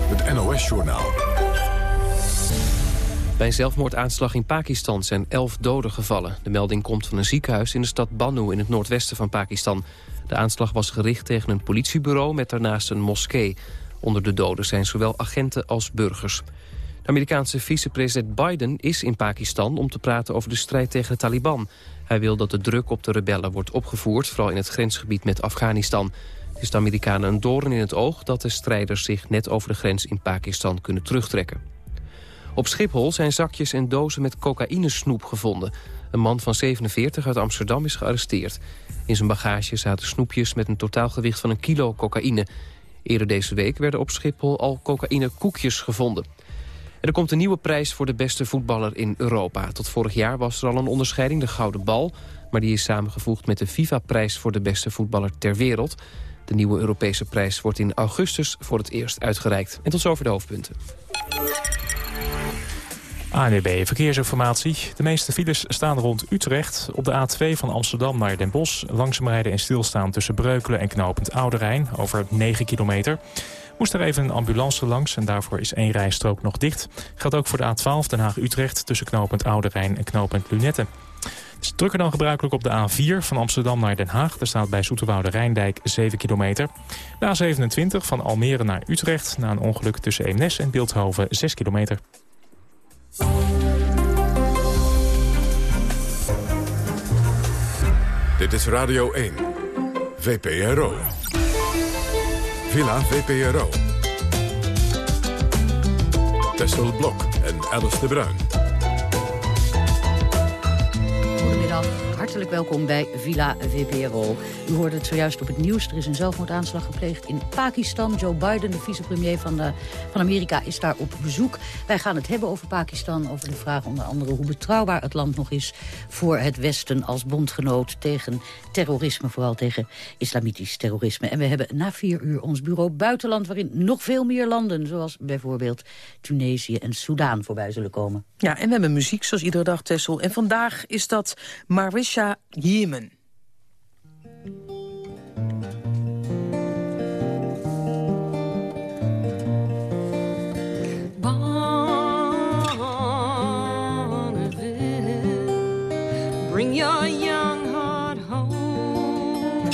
het NOS-journaal. Bij een zelfmoordaanslag in Pakistan zijn elf doden gevallen. De melding komt van een ziekenhuis in de stad Bannu in het noordwesten van Pakistan. De aanslag was gericht tegen een politiebureau met daarnaast een moskee. Onder de doden zijn zowel agenten als burgers. De Amerikaanse vicepresident Biden is in Pakistan om te praten over de strijd tegen de Taliban. Hij wil dat de druk op de rebellen wordt opgevoerd, vooral in het grensgebied met Afghanistan. Het is de Amerikanen een doorn in het oog dat de strijders zich net over de grens in Pakistan kunnen terugtrekken. Op Schiphol zijn zakjes en dozen met cocaïnesnoep gevonden. Een man van 47 uit Amsterdam is gearresteerd. In zijn bagage zaten snoepjes met een totaalgewicht van een kilo cocaïne. Eerder deze week werden op Schiphol al cocaïnekoekjes gevonden. er komt een nieuwe prijs voor de beste voetballer in Europa. Tot vorig jaar was er al een onderscheiding, de Gouden Bal... maar die is samengevoegd met de FIFA-prijs voor de beste voetballer ter wereld. De nieuwe Europese prijs wordt in augustus voor het eerst uitgereikt. En tot zover de hoofdpunten. ANWB Verkeersinformatie. De meeste files staan rond Utrecht. Op de A2 van Amsterdam naar Den Bosch. Langzaam rijden en stilstaan tussen Breukelen en Knopend Oude Rijn. Over 9 kilometer. Moest er even een ambulance langs en daarvoor is één rijstrook nog dicht. Geldt ook voor de A12 Den Haag-Utrecht tussen Knopend Oude Rijn en Knopend Lunette. Het is drukker dan gebruikelijk op de A4 van Amsterdam naar Den Haag. Daar staat bij Zoeterwoude Rijndijk 7 kilometer. De A27 van Almere naar Utrecht na een ongeluk tussen Eemnes en Beeldhoven 6 kilometer. Dit is Radio 1. VPRO. Villa VPRO. Tessel Blok en Alice de Bruin. Hartelijk welkom bij Villa VPRO. U hoorde het zojuist op het nieuws. Er is een zelfmoordaanslag gepleegd in Pakistan. Joe Biden, de vicepremier van, de, van Amerika, is daar op bezoek. Wij gaan het hebben over Pakistan. Over de vraag onder andere hoe betrouwbaar het land nog is... voor het Westen als bondgenoot tegen terrorisme. Vooral tegen islamitisch terrorisme. En we hebben na vier uur ons bureau Buitenland... waarin nog veel meer landen, zoals bijvoorbeeld Tunesië en Soudaan voorbij zullen komen. Ja, en we hebben muziek zoals iedere dag, Tessel. En vandaag is dat Marisha Yemen. Bring your young heart home.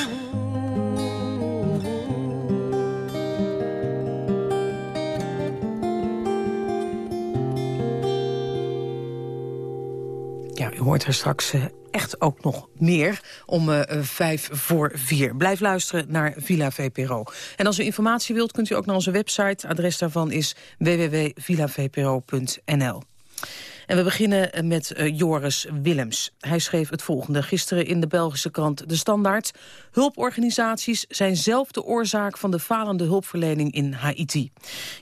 Ja, u hoort er straks uh, echt ook nog meer om uh, vijf voor vier. Blijf luisteren naar Villa VPRO. En als u informatie wilt, kunt u ook naar onze website. Adres daarvan is www.villavpro.nl. En we beginnen met uh, Joris Willems. Hij schreef het volgende gisteren in de Belgische krant De Standaard. Hulporganisaties zijn zelf de oorzaak van de falende hulpverlening in Haiti.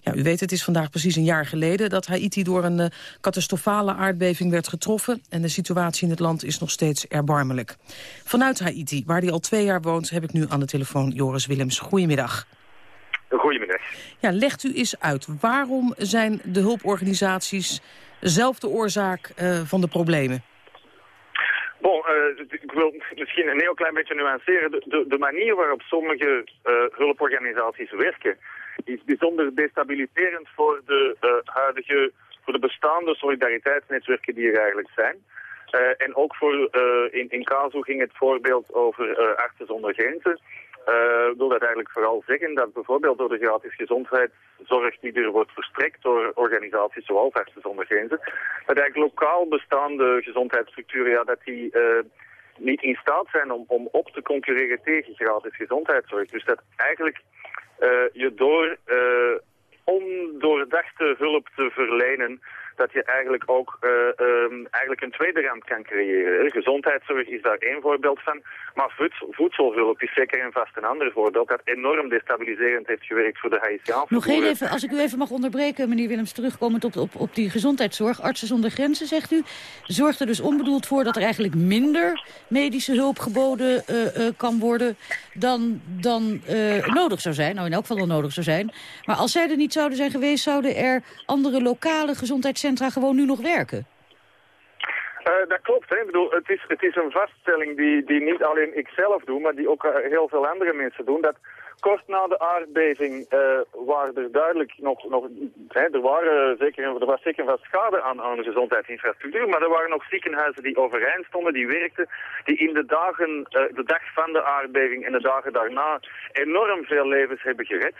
Ja, u weet, het is vandaag precies een jaar geleden... dat Haiti door een uh, catastrofale aardbeving werd getroffen... en de situatie in het land is nog steeds erbarmelijk. Vanuit Haiti, waar hij al twee jaar woont... heb ik nu aan de telefoon Joris Willems. Goedemiddag. Goedemiddag. Ja, legt u eens uit, waarom zijn de hulporganisaties zelf de oorzaak uh, van de problemen? Bon, uh, ik wil misschien een heel klein beetje nuanceren. De, de, manier waarop sommige uh, hulporganisaties werken is bijzonder destabiliserend voor de huidige, voor de bestaande solidariteitsnetwerken die er eigenlijk zijn. en ook voor, in, in Kazo ging het voorbeeld over artsen zonder grenzen. Uh, wil dat eigenlijk vooral zeggen dat bijvoorbeeld door de gratis gezondheidszorg die er wordt verstrekt door organisaties zoals Artsen zonder Grenzen, dat eigenlijk lokaal bestaande gezondheidsstructuren, ja, dat die uh, niet in staat zijn om, om op te concurreren tegen gratis gezondheidszorg. Dus dat eigenlijk uh, je door ondoordachte hulp te verlenen dat je eigenlijk ook uh, um, eigenlijk een tweede rand kan creëren. Gezondheidszorg is daar één voorbeeld van. Maar voedselhulp is zeker en vast een ander voorbeeld dat enorm destabiliserend heeft gewerkt voor de Haitiaanse Nog heel even, als ik u even mag onderbreken, meneer Willems, terugkomend op, op, op die gezondheidszorg. Artsen zonder grenzen, zegt u, zorgt er dus onbedoeld voor dat er eigenlijk minder medische hulp geboden uh, uh, kan worden dan, dan nodig zou zijn. Nou, in elk geval nodig zou zijn. Maar als zij er niet zouden zijn geweest, zouden er andere lokale gezondheidscentra gewoon nu nog werken? Uh, dat klopt. Hè. Ik bedoel, het, is, het is een vaststelling die, die niet alleen ik zelf doe, maar die ook uh, heel veel andere mensen doen. Dat kort na de aardbeving uh, waren er duidelijk nog... nog hè, er, waren zeker, er was zeker wat schade aan, aan de gezondheidsinfrastructuur, maar er waren nog ziekenhuizen die overeind stonden, die werkten, die in de dagen, de dag van de aardbeving en de dagen daarna enorm veel levens hebben gered.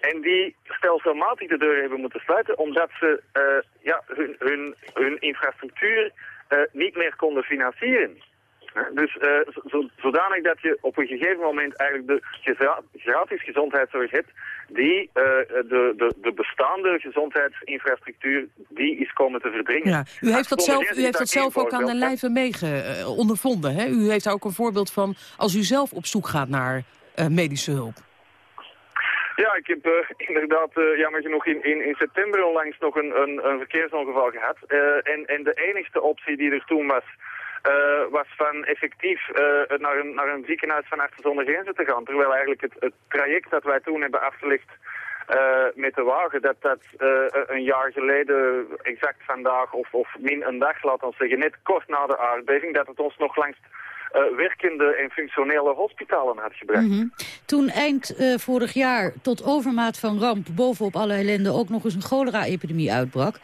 En die stelselmatig de deuren hebben moeten sluiten omdat ze ja, hun, hun, hun infrastructuur niet meer konden financieren. Dus uh, zo, zodanig dat je op een gegeven moment eigenlijk de gratis gezondheidszorg hebt die uh, de, de, de bestaande gezondheidsinfrastructuur die is komen te verdringen. Ja, u heeft dat zelf, u heeft dat zelf ook aan de lijve mee uh, ondervonden. Hè? U heeft daar ook een voorbeeld van als u zelf op zoek gaat naar medische hulp. Ja, ik heb uh, inderdaad uh, jammer genoeg in, in, in september onlangs nog een, een, een verkeersongeval gehad. Uh, en, en de enigste optie die er toen was, was van effectief naar, een, naar een ziekenhuis van achter zonder grenzen te gaan. Terwijl eigenlijk het, het traject dat wij toen hebben afgelegd met de wagen, dat dat een jaar geleden, exact vandaag of, of min een dag, laat ons zeggen, net kort na de aardbeving, dat het ons nog langs uh, werkende en functionele hospitalen had gebracht. -hmm. Toen eind uh, vorig jaar tot overmaat van ramp bovenop alle ellende ook nog eens een cholera-epidemie uitbrak.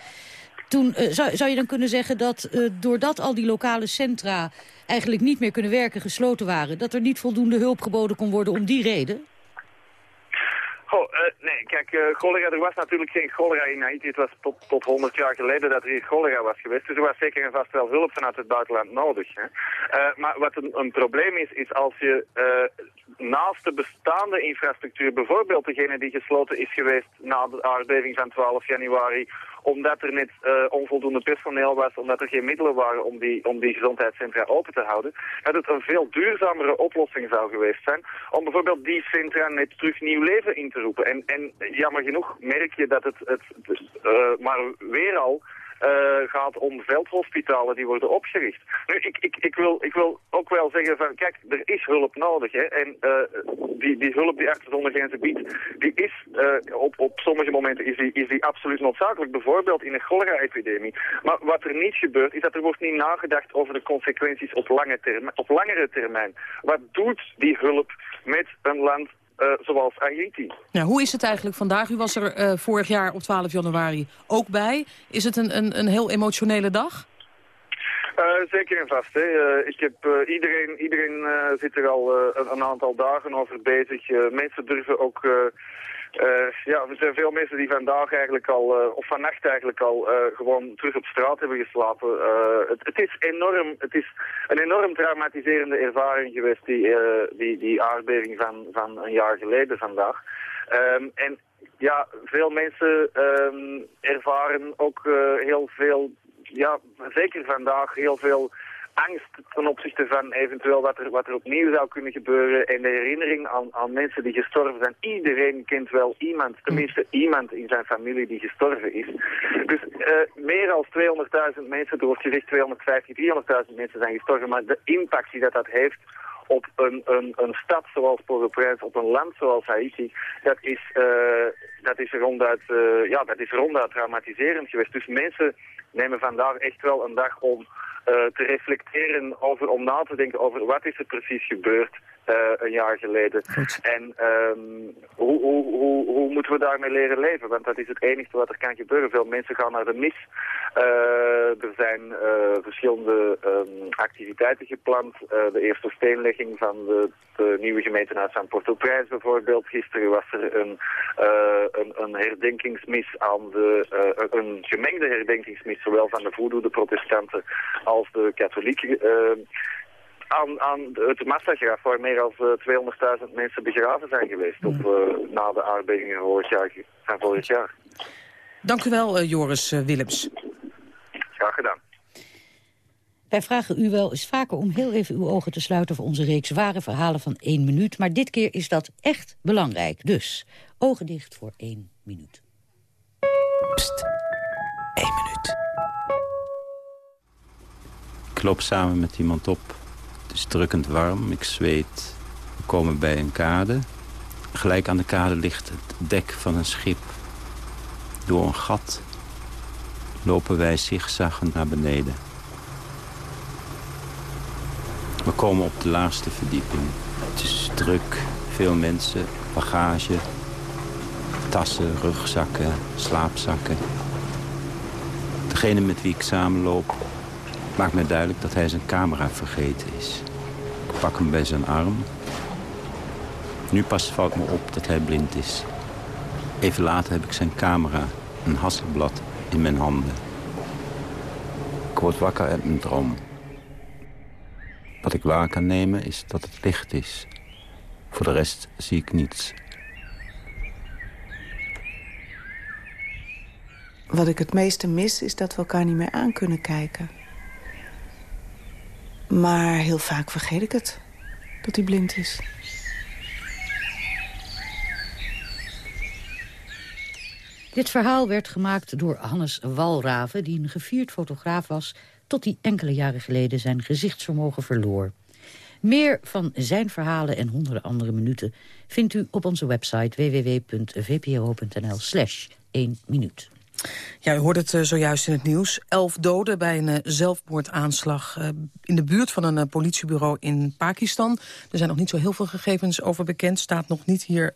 Toen uh, zou, zou je dan kunnen zeggen dat doordat al die lokale centra eigenlijk niet meer kunnen werken, gesloten waren, dat er niet voldoende hulp geboden kon worden om die reden? Uh, nee, kijk, uh, cholera, er was natuurlijk geen cholera in Haiti. Het was tot, tot 100 jaar geleden dat er hier cholera was geweest. Dus er was zeker en vast wel hulp vanuit het buitenland nodig. Hè. Uh, maar wat een, een, probleem is, is als je naast de bestaande infrastructuur, bijvoorbeeld degene die gesloten is geweest na de aardbeving van 12 januari, omdat er net uh, onvoldoende personeel was, omdat er geen middelen waren om die, om die gezondheidscentra open te houden, dat het een veel duurzamere oplossing zou geweest zijn om bijvoorbeeld die centra net terug nieuw leven in te roepen. En, en jammer genoeg merk je dat het, het uh, maar weer al gaat om veldhospitalen die worden opgericht. Nu, ik, ik, ik, wil, ik wil ook wel zeggen van, kijk, er is hulp nodig. Hè? En uh, die, die hulp die achter zonder grenzen biedt, die is uh, op, op sommige momenten is die, is die absoluut noodzakelijk. Bijvoorbeeld in een cholera-epidemie. Maar wat er niet gebeurt, is dat er wordt niet nagedacht over de consequenties op, lange termijn, op langere termijn. Wat doet die hulp met een land zoals Haiti. Ja, hoe is het eigenlijk vandaag? U was er uh, vorig jaar op 12 januari ook bij. Is het een, een, een heel emotionele dag? Uh, zeker en vast. Hè. ik heb, iedereen iedereen zit er al een, een, aantal dagen over bezig. mensen durven ook uh, ja, er zijn veel mensen die vandaag eigenlijk al, uh, of vannacht eigenlijk al, uh, gewoon terug op straat hebben geslapen. Het, het, is enorm, het is een enorm traumatiserende ervaring geweest, die, die, die aardbeving van, van een jaar geleden vandaag. Um, en ja, veel mensen um, ervaren ook heel veel, ja, zeker vandaag, heel veel angst ten opzichte van eventueel wat er, wat er opnieuw zou kunnen gebeuren. En de herinnering aan, aan mensen die gestorven zijn. Iedereen kent wel iemand, tenminste iemand in zijn familie die gestorven is. Dus uh, meer dan 200.000 mensen, er wordt gezegd 250, 300.000 mensen zijn gestorven. Maar de impact die dat, heeft op een, een, een stad zoals Port-au-Prince, op een land zoals Haiti, dat is, uh, dat is, ronduit, uh, ja, dat is ronduit traumatiserend geweest. Dus mensen nemen vandaag echt wel een dag om te reflecteren over, om na te denken over wat is er precies gebeurd uh, een jaar geleden. En um, hoe, hoe, hoe, hoe, moeten we daarmee leren leven? Want dat is het enige wat er kan gebeuren. Veel mensen gaan naar de mis. Uh, er zijn verschillende um, activiteiten gepland. de eerste steenlegging van de, de nieuwe gemeentehuis van Port-au-Prince bijvoorbeeld. Gisteren was er een, een, een, herdenkingsmis aan de... een gemengde herdenkingsmis, zowel van de voodoo, de protestanten, als de katholieken aan, aan het massagraf waar meer dan 200.000 mensen begraven zijn geweest op, uh, na de aardbevingen vorig jaar, van vorig jaar. Dank u wel, uh, Joris uh, Willems. Graag gedaan. Wij vragen u wel eens vaker om heel even uw ogen te sluiten... voor onze reeks ware verhalen van één minuut. Maar dit keer is dat echt belangrijk. Dus, ogen dicht voor één minuut. Pst, één minuut. Ik loop samen met iemand op het is drukkend warm, ik zweet. We komen bij een kade. Gelijk aan de kade ligt het dek van een schip. Door een gat lopen wij zigzaggend naar beneden. We komen op de laagste verdieping. Het is druk, veel mensen, bagage, tassen, rugzakken, slaapzakken. Degene met wie ik samenloop maakt mij duidelijk dat hij zijn camera vergeten is. Ik pak hem bij zijn arm. Nu pas valt me op dat hij blind is. Even later heb ik zijn camera, een hasselblad, in mijn handen. Ik word wakker uit mijn droom. Wat ik waar kan nemen is dat het licht is. Voor de rest zie ik niets. Wat ik het meeste mis is dat we elkaar niet meer aan kunnen kijken. Maar heel vaak vergeet ik het, dat hij blind is. Dit verhaal werd gemaakt door Hannes Walraven... die een gevierd fotograaf was... tot hij enkele jaren geleden zijn gezichtsvermogen verloor. Meer van zijn verhalen en honderden andere minuten... vindt u op onze website www.vpro.nl slash 1 minuut. Ja, u hoort het uh, zojuist in het nieuws. Elf doden bij een uh, zelfmoordaanslag uh, in de buurt van een politiebureau in Pakistan. Er zijn nog niet zo heel veel gegevens over bekend. Staat nog niet hier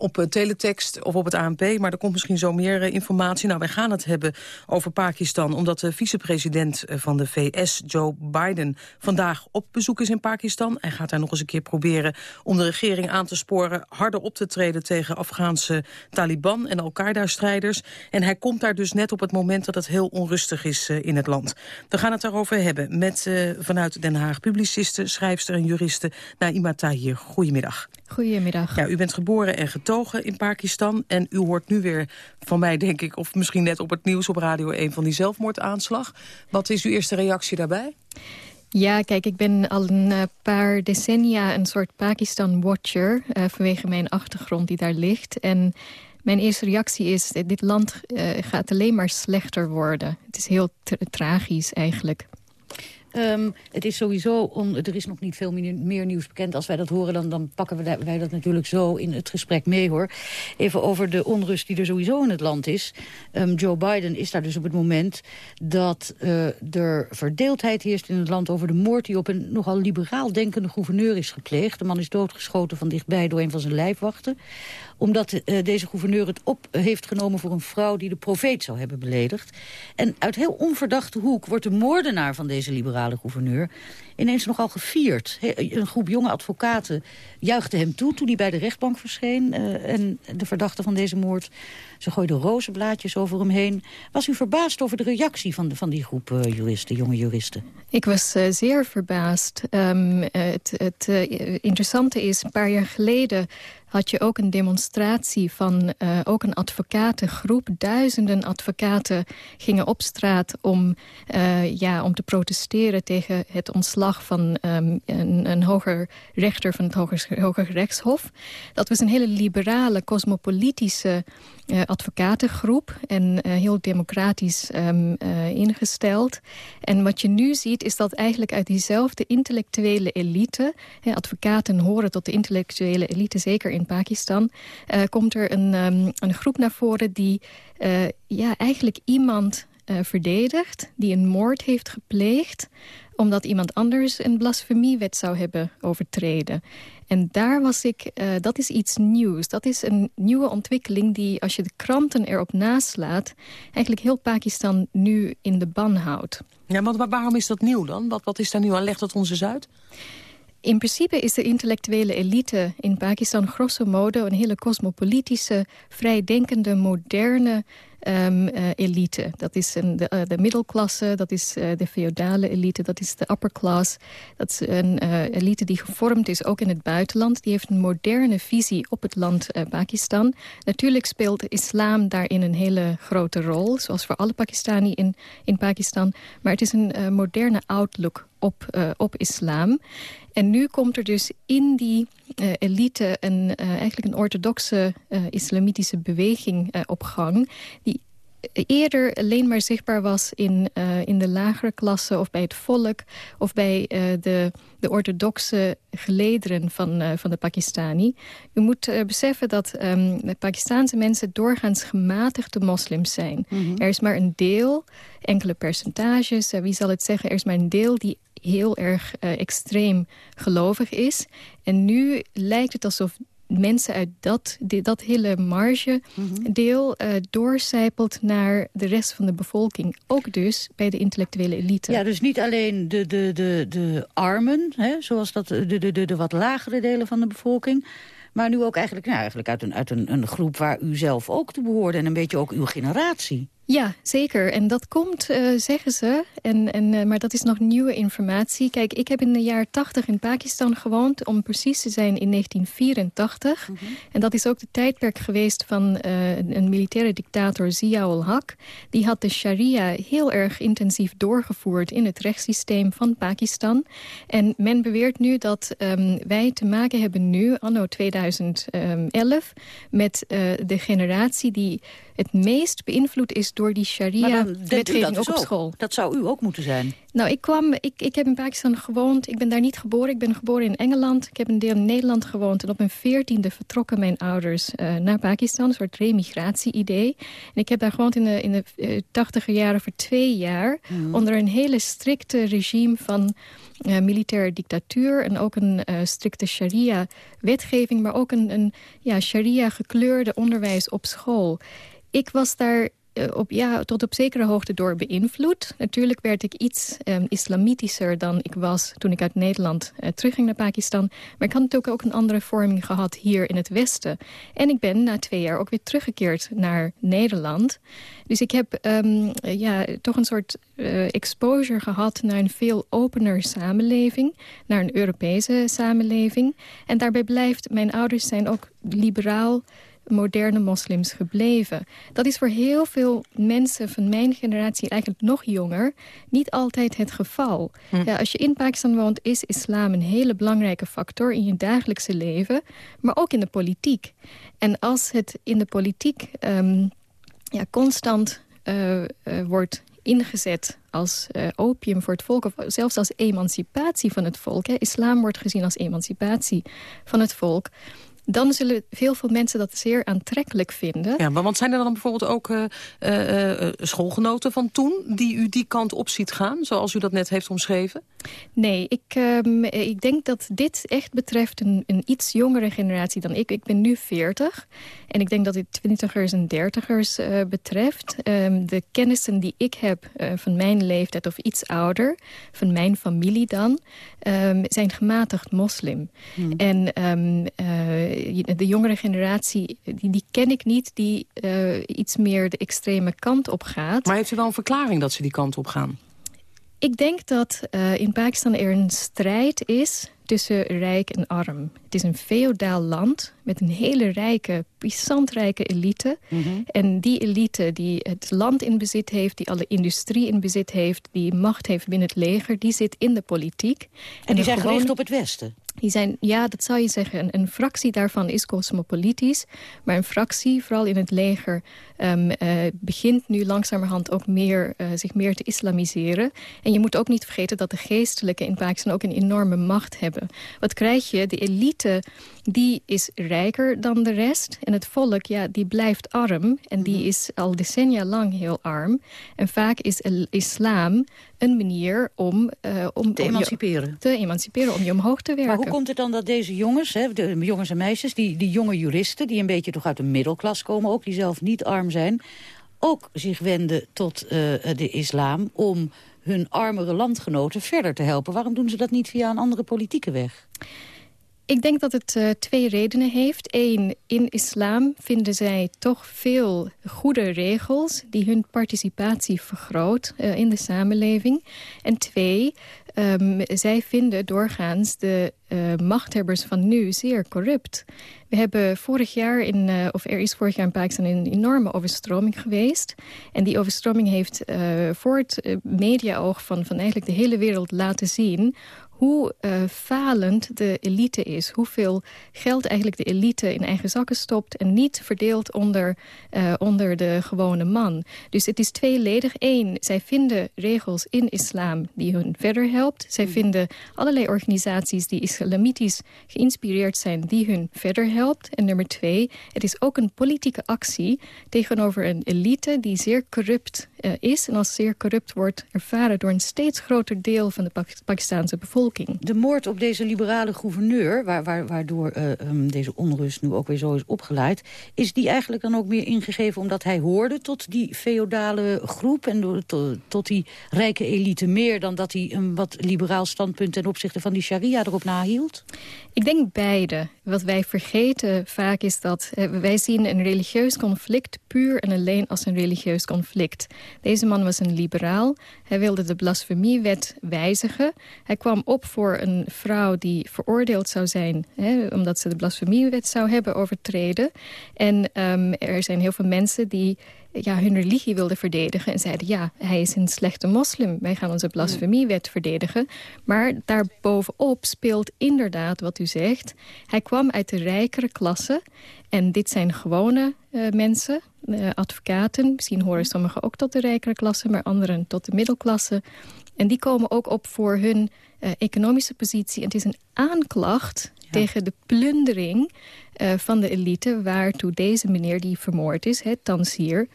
op uh, teletext of op het ANP. Maar er komt misschien zo meer uh, informatie. Nou, wij gaan het hebben over Pakistan. Omdat de vicepresident van de VS, Joe Biden, vandaag op bezoek is in Pakistan. Hij gaat daar nog eens een keer proberen om de regering aan te sporen... harder op te treden tegen Afghaanse Taliban en Al-Qaeda-strijders. En hij komt daar dus net op het moment dat het heel onrustig is in het land. We gaan het daarover hebben met vanuit Den Haag publicisten, schrijfster en juriste Naima Tahir. Goedemiddag. Goedemiddag. Ja, u bent geboren en getogen in Pakistan. En u hoort nu weer van mij, denk ik, of misschien net op het nieuws op Radio 1 van die zelfmoordaanslag. Wat is uw eerste reactie daarbij? Ja, kijk, ik ben al een uh, paar decennia een soort Pakistan-watcher... Uh, vanwege mijn achtergrond die daar ligt. En mijn eerste reactie is, dit land uh, gaat alleen maar slechter worden. Het is heel tragisch eigenlijk. Um, het is sowieso, on, er is nog niet veel meer, nieuws bekend. Als wij dat horen, dan, dan pakken we wij dat natuurlijk zo in het gesprek mee, hoor. Even over de onrust die er sowieso in het land is. Um, Joe Biden is daar dus op het moment dat uh, er verdeeldheid heerst in het land... over de moord die op een nogal liberaal denkende gouverneur is gepleegd. De man is doodgeschoten van dichtbij door een van zijn lijfwachten omdat uh, deze gouverneur het op heeft genomen voor een vrouw die de profeet zou hebben beledigd. En uit heel onverdachte hoek wordt de moordenaar van deze liberale gouverneur ineens nogal gevierd. Een groep jonge advocaten juichte hem toe toen hij bij de rechtbank verscheen. Uh, en de verdachte van deze moord, ze gooiden rozenblaadjes over hem heen. Was u verbaasd over de reactie van, de, van die groep uh, juristen, jonge juristen? Ik was zeer verbaasd. Um, het het interessante is, een paar jaar geleden had je ook een demonstratie van uh, ook een advocatengroep. Duizenden advocaten gingen op straat om, uh, ja, om te protesteren tegen het ontslag van um, een, een hoger rechter van het Hoger, Rechtshof. Dat was een hele liberale, cosmopolitische uh, advocatengroep en heel democratisch um, ingesteld. En wat je nu ziet is dat eigenlijk uit diezelfde intellectuele elite... Hè, advocaten horen tot de intellectuele elite, zeker in in Pakistan... Uh, komt er een, um, een groep naar voren die uh, ja, eigenlijk iemand uh, verdedigt... die een moord heeft gepleegd omdat iemand anders een blasfemiewet zou hebben overtreden. En daar was ik, dat is iets nieuws. Dat is een nieuwe ontwikkeling die, als je de kranten erop naslaat... eigenlijk heel Pakistan nu in de ban houdt. Ja, maar waarom is dat nieuw dan? Wat, wat is daar nu aan? Legt dat ons eens uit? In principe is de intellectuele elite in Pakistan grosso modo... een hele cosmopolitische, vrijdenkende, moderne um, uh, elite. Dat is een, de, uh, de middelklasse, dat is uh, de feodale elite, dat is de upper class. Dat is een elite die gevormd is ook in het buitenland. Die heeft een moderne visie op het land Pakistan. Natuurlijk speelt islam daarin een hele grote rol, zoals voor alle Pakistani in, in Pakistan. Maar het is een moderne outlook op, op islam. En nu komt er dus in die uh, elite een, uh, eigenlijk een orthodoxe islamitische beweging op gang... die eerder alleen maar zichtbaar was in, in de lagere klassen... of bij het volk of bij de, de orthodoxe gelederen van, van de Pakistani. U moet beseffen dat um, de Pakistaanse mensen doorgaans gematigde moslims zijn. Mm -hmm. Er is maar een deel, enkele percentages, wie zal het zeggen... er is maar een deel die heel erg extreem gelovig is. En nu lijkt het alsof mensen uit dat, die, dat hele marge-deel mm -hmm. uh, doorcijpelt naar de rest van de bevolking. Ook dus bij de intellectuele elite. Ja, dus niet alleen de, de, de, de armen, hè, zoals dat, de, de, de, de wat lagere delen van de bevolking... Maar nu ook eigenlijk, nou, eigenlijk uit, een, uit een, een groep waar u zelf ook te behoorde... en een beetje ook uw generatie. Ja, zeker. En dat komt, uh, zeggen ze. En, en, uh, maar dat is nog nieuwe informatie. Kijk, ik heb in de jaren 80 in Pakistan gewoond. Om precies te zijn in 1984. Mm -hmm. En dat is ook de tijdperk geweest van uh, een militaire dictator Zia-ul-Haq. Die had de sharia heel erg intensief doorgevoerd in het rechtssysteem van Pakistan. En men beweert nu dat um, wij te maken hebben nu, anno 2011... met de generatie die het meest beïnvloed is door die sharia-wetgeving ook op school. Dat zou u ook moeten zijn. Nou, ik, kwam, ik, ik heb in Pakistan gewoond. Ik ben daar niet geboren. Ik ben geboren in Engeland. Ik heb een deel in Nederland gewoond. En op mijn veertiende vertrokken mijn ouders uh, naar Pakistan. Een soort remigratie-idee. En ik heb daar gewoond in de, in de uh, tachtiger jaren voor twee jaar. Mm. Onder een hele strikte regime van uh, militaire dictatuur. En ook een strikte sharia-wetgeving. Maar ook een, een ja, sharia-gekleurde onderwijs op school. Ik was daar uh, op, ja, tot op zekere hoogte door beïnvloed. Natuurlijk werd ik iets um, islamitischer dan ik was toen ik uit Nederland uh, terugging naar Pakistan. Maar ik had natuurlijk ook een andere vorming gehad hier in het Westen. En ik ben na twee jaar ook weer teruggekeerd naar Nederland. Dus ik heb um, ja, toch een soort uh, exposure gehad naar een veel opener samenleving. Naar een Europese samenleving. En daarbij blijft, mijn ouders zijn ook liberaal moderne moslims gebleven. Dat is voor heel veel mensen van mijn generatie, eigenlijk nog jonger, niet altijd het geval. Hm. Ja, als je in Pakistan woont, is islam een hele belangrijke factor in je dagelijkse leven, maar ook in de politiek. En als het in de politiek um, ja, constant uh, uh, wordt ingezet als uh, opium voor het volk... of zelfs als emancipatie van het volk. Hè. Islam wordt gezien als emancipatie van het volk dan zullen heel veel mensen dat zeer aantrekkelijk vinden. Ja, maar want zijn er dan bijvoorbeeld ook uh, uh, schoolgenoten van toen... die u die kant op ziet gaan, zoals u dat net heeft omschreven? Nee, ik, um, ik denk dat dit echt betreft een, een iets jongere generatie dan ik. Ik ben nu 40 en ik denk dat dit twintigers en dertigers uh, betreft. Um, de kennissen die ik heb van mijn leeftijd of iets ouder... van mijn familie dan, um, zijn gematigd moslim. Hmm. En de jongere generatie, die, die ken ik niet... die iets meer de extreme kant op gaat. Maar heeft u wel een verklaring dat ze die kant op gaan? Ik denk dat uh, in Pakistan er een strijd is tussen rijk en arm. Het is een feodaal land met een hele rijke, puissantrijke elite. Mm -hmm. En die elite die het land in bezit heeft, die alle industrie in bezit heeft... die macht heeft binnen het leger, die zit in de politiek. En, en die zijn gewone... gericht op het Westen? Die zijn, ja, dat zou je zeggen. Een, een, fractie daarvan is cosmopolitisch. Maar een fractie, vooral in het leger, um, uh, begint nu langzamerhand ook meer, uh, zich meer te islamiseren. En je moet ook niet vergeten dat de geestelijken in Pakistan ook een enorme macht hebben. Wat krijg je? De elite die is rijker dan de rest. En het volk, ja, die blijft arm. En die is al decennia lang heel arm. En vaak is islam een manier om... Uh, om te emanciperen. Je, te emanciperen, om je omhoog te werken. Komt het dan dat deze jongens, hè, de jongens en meisjes... Die, die jonge juristen, die een beetje toch uit de middelklas komen... ook die zelf niet arm zijn... ook zich wenden tot uh, de islam om hun armere landgenoten verder te helpen? Waarom doen ze dat niet via een andere politieke weg? Ik denk dat het uh, twee redenen heeft. Eén, in islam vinden zij toch veel goede regels... die hun participatie vergroot uh, in de samenleving. En twee, um, zij vinden doorgaans de uh, machthebbers van nu zeer corrupt. We hebben vorig jaar, in, uh, of er is vorig jaar in Pakistan een enorme overstroming geweest. En die overstroming heeft uh, voor het mediaoog van, van eigenlijk de hele wereld laten zien hoe uh, falend de elite is. Hoeveel geld eigenlijk de elite in eigen zakken stopt... en niet verdeelt onder, uh, onder de gewone man. Dus het is tweeledig. Eén, zij vinden regels in islam die hun verder helpt. Zij vinden allerlei organisaties die islamitisch geïnspireerd zijn... die hun verder helpt. En nummer twee, het is ook een politieke actie... tegenover een elite die zeer corrupt uh, is... en als zeer corrupt wordt ervaren door een steeds groter deel... van de Pak Pakistanse bevolking. De moord op deze liberale gouverneur, waar, waar, waardoor uh, um, deze onrust nu ook weer zo is opgeleid... is die eigenlijk dan ook meer ingegeven omdat hij hoorde tot die feodale groep... en tot, tot die rijke elite meer dan dat hij een wat liberaal standpunt... ten opzichte van die sharia erop nahield? Ik denk beide. Wat wij vergeten vaak is dat... Eh, wij zien een religieus conflict puur en alleen als een religieus conflict. Deze man was een liberaal. Hij wilde de blasfemiewet wijzigen. Hij kwam op voor een vrouw die veroordeeld zou zijn... Hè, omdat ze de blasfemiewet zou hebben overtreden. En um, er zijn heel veel mensen die ja, hun religie wilden verdedigen. En zeiden, ja, hij is een slechte moslim. Wij gaan onze blasfemiewet verdedigen. Maar daarbovenop speelt inderdaad wat u zegt. Hij kwam uit de rijkere klasse. En dit zijn gewone uh, mensen, uh, advocaten. Misschien horen sommigen ook tot de rijkere klasse... maar anderen tot de middelklasse. En die komen ook op voor hun uh, economische positie. En het is een aanklacht ja. tegen de plundering uh, van de elite... waartoe deze meneer die vermoord is, het Tansier,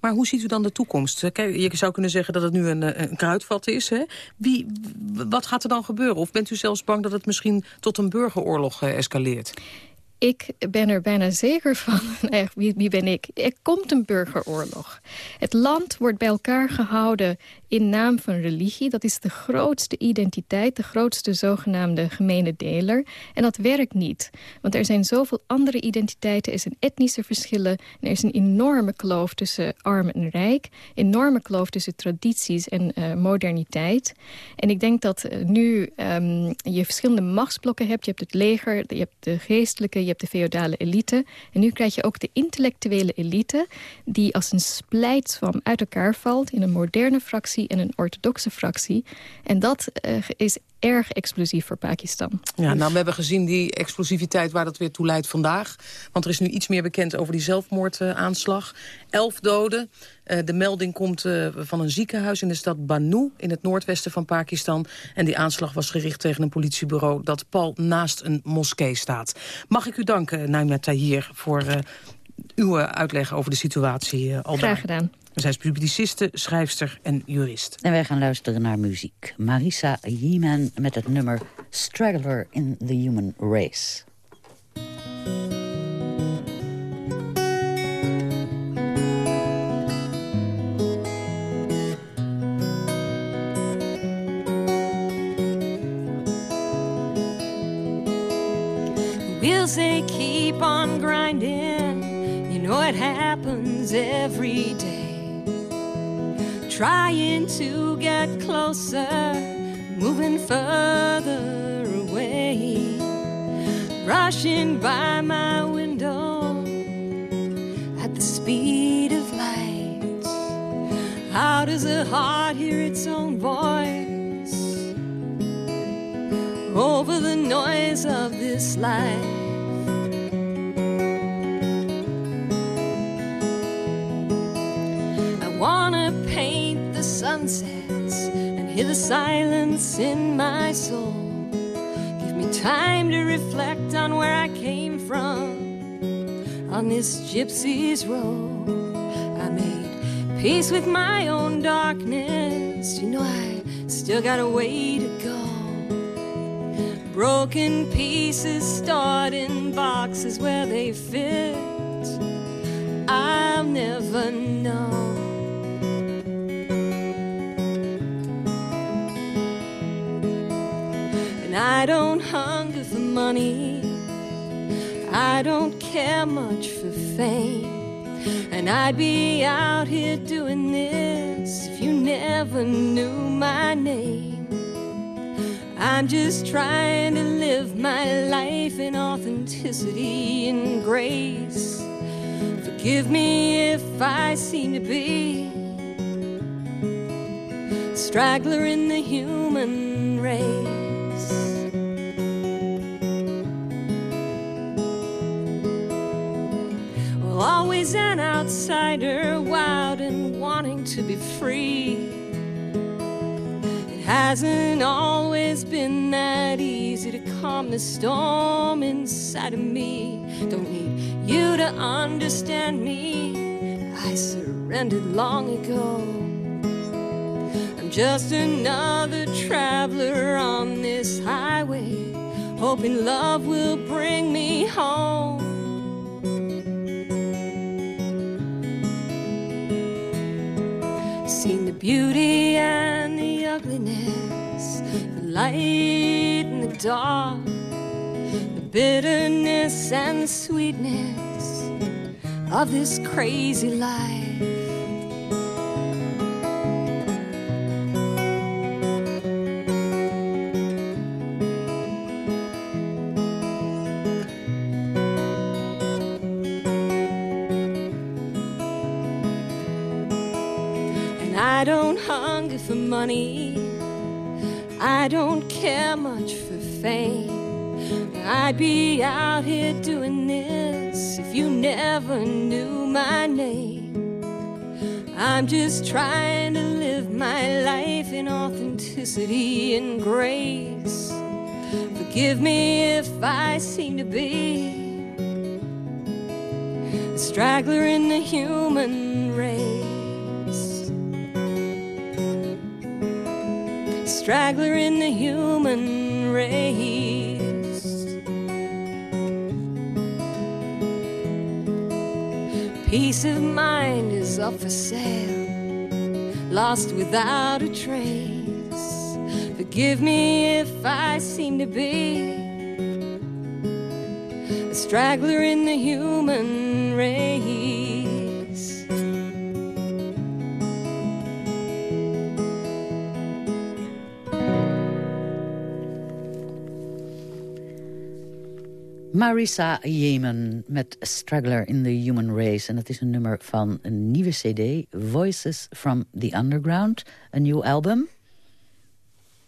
Maar hoe ziet u dan de toekomst? Kijk, je zou kunnen zeggen dat het nu een, een kruidvat is. Hè? Wie, wat gaat er dan gebeuren? Of bent u zelfs bang dat het misschien tot een burgeroorlog uh, escaleert? Ik ben er bijna zeker van, wie, wie ben ik? Er komt een burgeroorlog. Het land wordt bij elkaar gehouden in naam van religie. Dat is de grootste identiteit, de grootste zogenaamde gemene deler. En dat werkt niet. Want er zijn zoveel andere identiteiten. Er zijn etnische verschillen. er is een enorme kloof tussen arm en rijk. Enorme kloof tussen tradities en uh, moderniteit. En ik denk dat uh, nu um, je verschillende machtsblokken hebt. Je hebt het leger, je hebt de geestelijke, je hebt de feodale elite. En nu krijg je ook de intellectuele elite... die als een splijtswam uit elkaar valt in een moderne fractie en een orthodoxe fractie. En dat uh, is erg explosief voor Pakistan. Ja, nou, we hebben gezien die explosiviteit waar dat weer toe leidt vandaag. Want er is nu iets meer bekend over die zelfmoordaanslag. Elf doden. Uh, de melding komt uh, van een ziekenhuis in de stad Banu... in het noordwesten van Pakistan. En die aanslag was gericht tegen een politiebureau... dat pal naast een moskee staat. Mag ik u danken, Naima Tahir, voor uh, uw uitleg over de situatie al Graag gedaan. Zij is publiciste, schrijfster en jurist. En wij gaan luisteren naar muziek. Marisa Yeeman met het nummer Straggler in the Human Race. Wheels they keep on grinding You know it happens every day trying to get closer, moving further away, rushing by my window at the speed of light. How does a heart hear its own voice over the noise of this life? Sunsets and hear the silence in my soul. Give me time to reflect on where I came from on this gypsy's road. I made peace with my own darkness. You know, I still got a way to go. Broken pieces stored in boxes where they fit. I'll never know. I don't hunger for money. I don't care much for fame. And I'd be out here doing this if you never knew my name. I'm just trying to live my life in authenticity and grace. Forgive me if I seem to be a straggler in the human race. Always an outsider, wild and wanting to be free. It hasn't always been that easy to calm the storm inside of me. Don't need you to understand me. I surrendered long ago. I'm just another traveler on this highway, hoping love will bring me home. Beauty and the ugliness, the light and the dark, the bitterness and the sweetness of this crazy life. For money. I don't care much for fame. I'd be out here doing this if you never knew my name. I'm just trying to live my life in authenticity and grace. Forgive me if I seem to be a straggler in the human Straggler in the human race. Peace of mind is up for sale, lost without a trace. Forgive me if I seem to be a straggler in the human race. Marisa Yemen met Struggler in the Human Race. En dat is een nummer van een nieuwe cd, Voices from the Underground. Een nieuw album.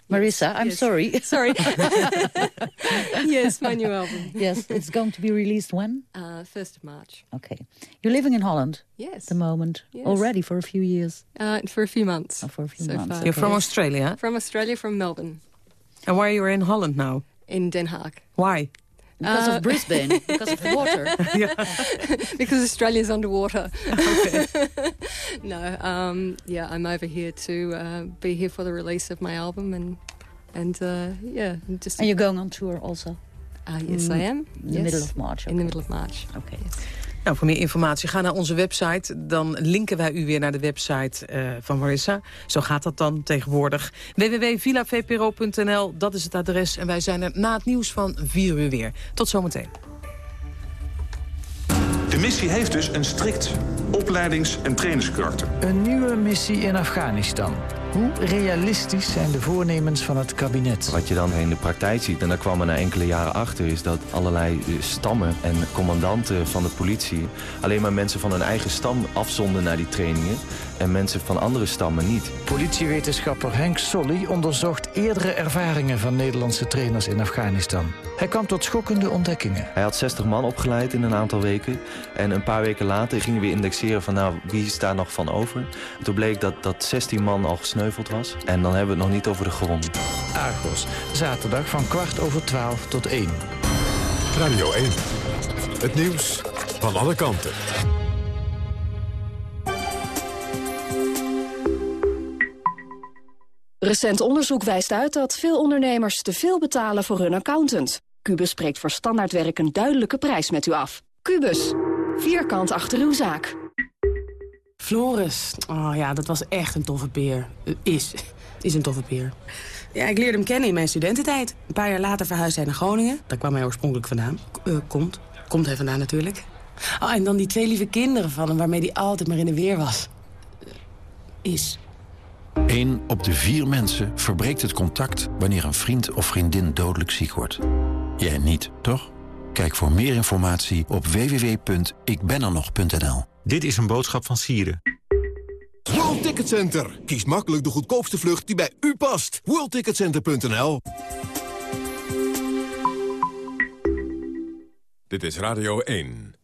Marissa, I'm yes. sorry. Sorry. yes, my new album. yes, it's going to be released when? Uh, 1st of March. Okay. You're living in Holland Yes. at the moment. Yes. Already for a few years. Uh, for a few months. Oh, for a few so months. far. You're from Australia? From Australia, from Melbourne. And why you're in Holland now? In Den Haag. Why? Because Uh, of Brisbane, because of the water. because Australia's underwater. no, um, yeah, I'm over here to uh, be here for the release of my album and and uh, yeah, just. And you're going on tour also? Uh, yes, I am. In the middle of March. In the middle of March. Okay. Nou, voor meer informatie ga naar onze website. Dan linken wij u weer naar de website eh, van Marissa. Zo gaat dat dan tegenwoordig. www.villavpro.nl, dat is het adres. En wij zijn er na het nieuws van 4 uur weer. Tot zometeen. De missie heeft dus een strikt opleidings- en trainingskarakter. Een nieuwe missie in Afghanistan. Hoe realistisch zijn de voornemens van het kabinet? Wat je dan in de praktijk ziet, en daar kwam men na enkele jaren achter... is dat allerlei eh, stammen en commandanten van de politie... alleen maar mensen van hun eigen stam afzonden naar die trainingen... en mensen van andere stammen niet. Politiewetenschapper Henk Solly onderzocht eerdere ervaringen van Nederlandse trainers in Afghanistan. Hij kwam tot schokkende ontdekkingen. Hij had 60 man opgeleid in een aantal weken. En een paar weken later gingen we indexeren van nou, wie is daar nog van over. En toen bleek dat, dat 16 man al gesneuveld was. En dan hebben we het nog niet over de gewonden. Argos, zaterdag van kwart over twaalf tot één. Radio 1. Het nieuws van alle kanten. Recent onderzoek wijst uit dat veel ondernemers te veel betalen voor hun accountant. Cubus spreekt voor standaardwerk een duidelijke prijs met u af. Cubus, vierkant achter uw zaak. Floris, oh ja, dat was echt een toffe peer. Eh, Is, is een toffe peer. Ja, ik leerde hem kennen in mijn studententijd. Een paar jaar later verhuisde hij naar Groningen. Daar kwam hij oorspronkelijk vandaan. K- eh, komt. Komt hij vandaan natuurlijk. Oh, en dan die twee lieve kinderen van hem waarmee hij altijd maar in de weer was. Eh, Is. Eén op de vier mensen verbreekt het contact wanneer een vriend of vriendin dodelijk ziek wordt. Jij niet, toch? Kijk voor meer informatie op www.ikbenernog.nl. Dit is een boodschap van Sieren. World Ticket Center. Kies makkelijk de goedkoopste vlucht die bij u past. WorldTicketCenter.nl Dit is Radio 1.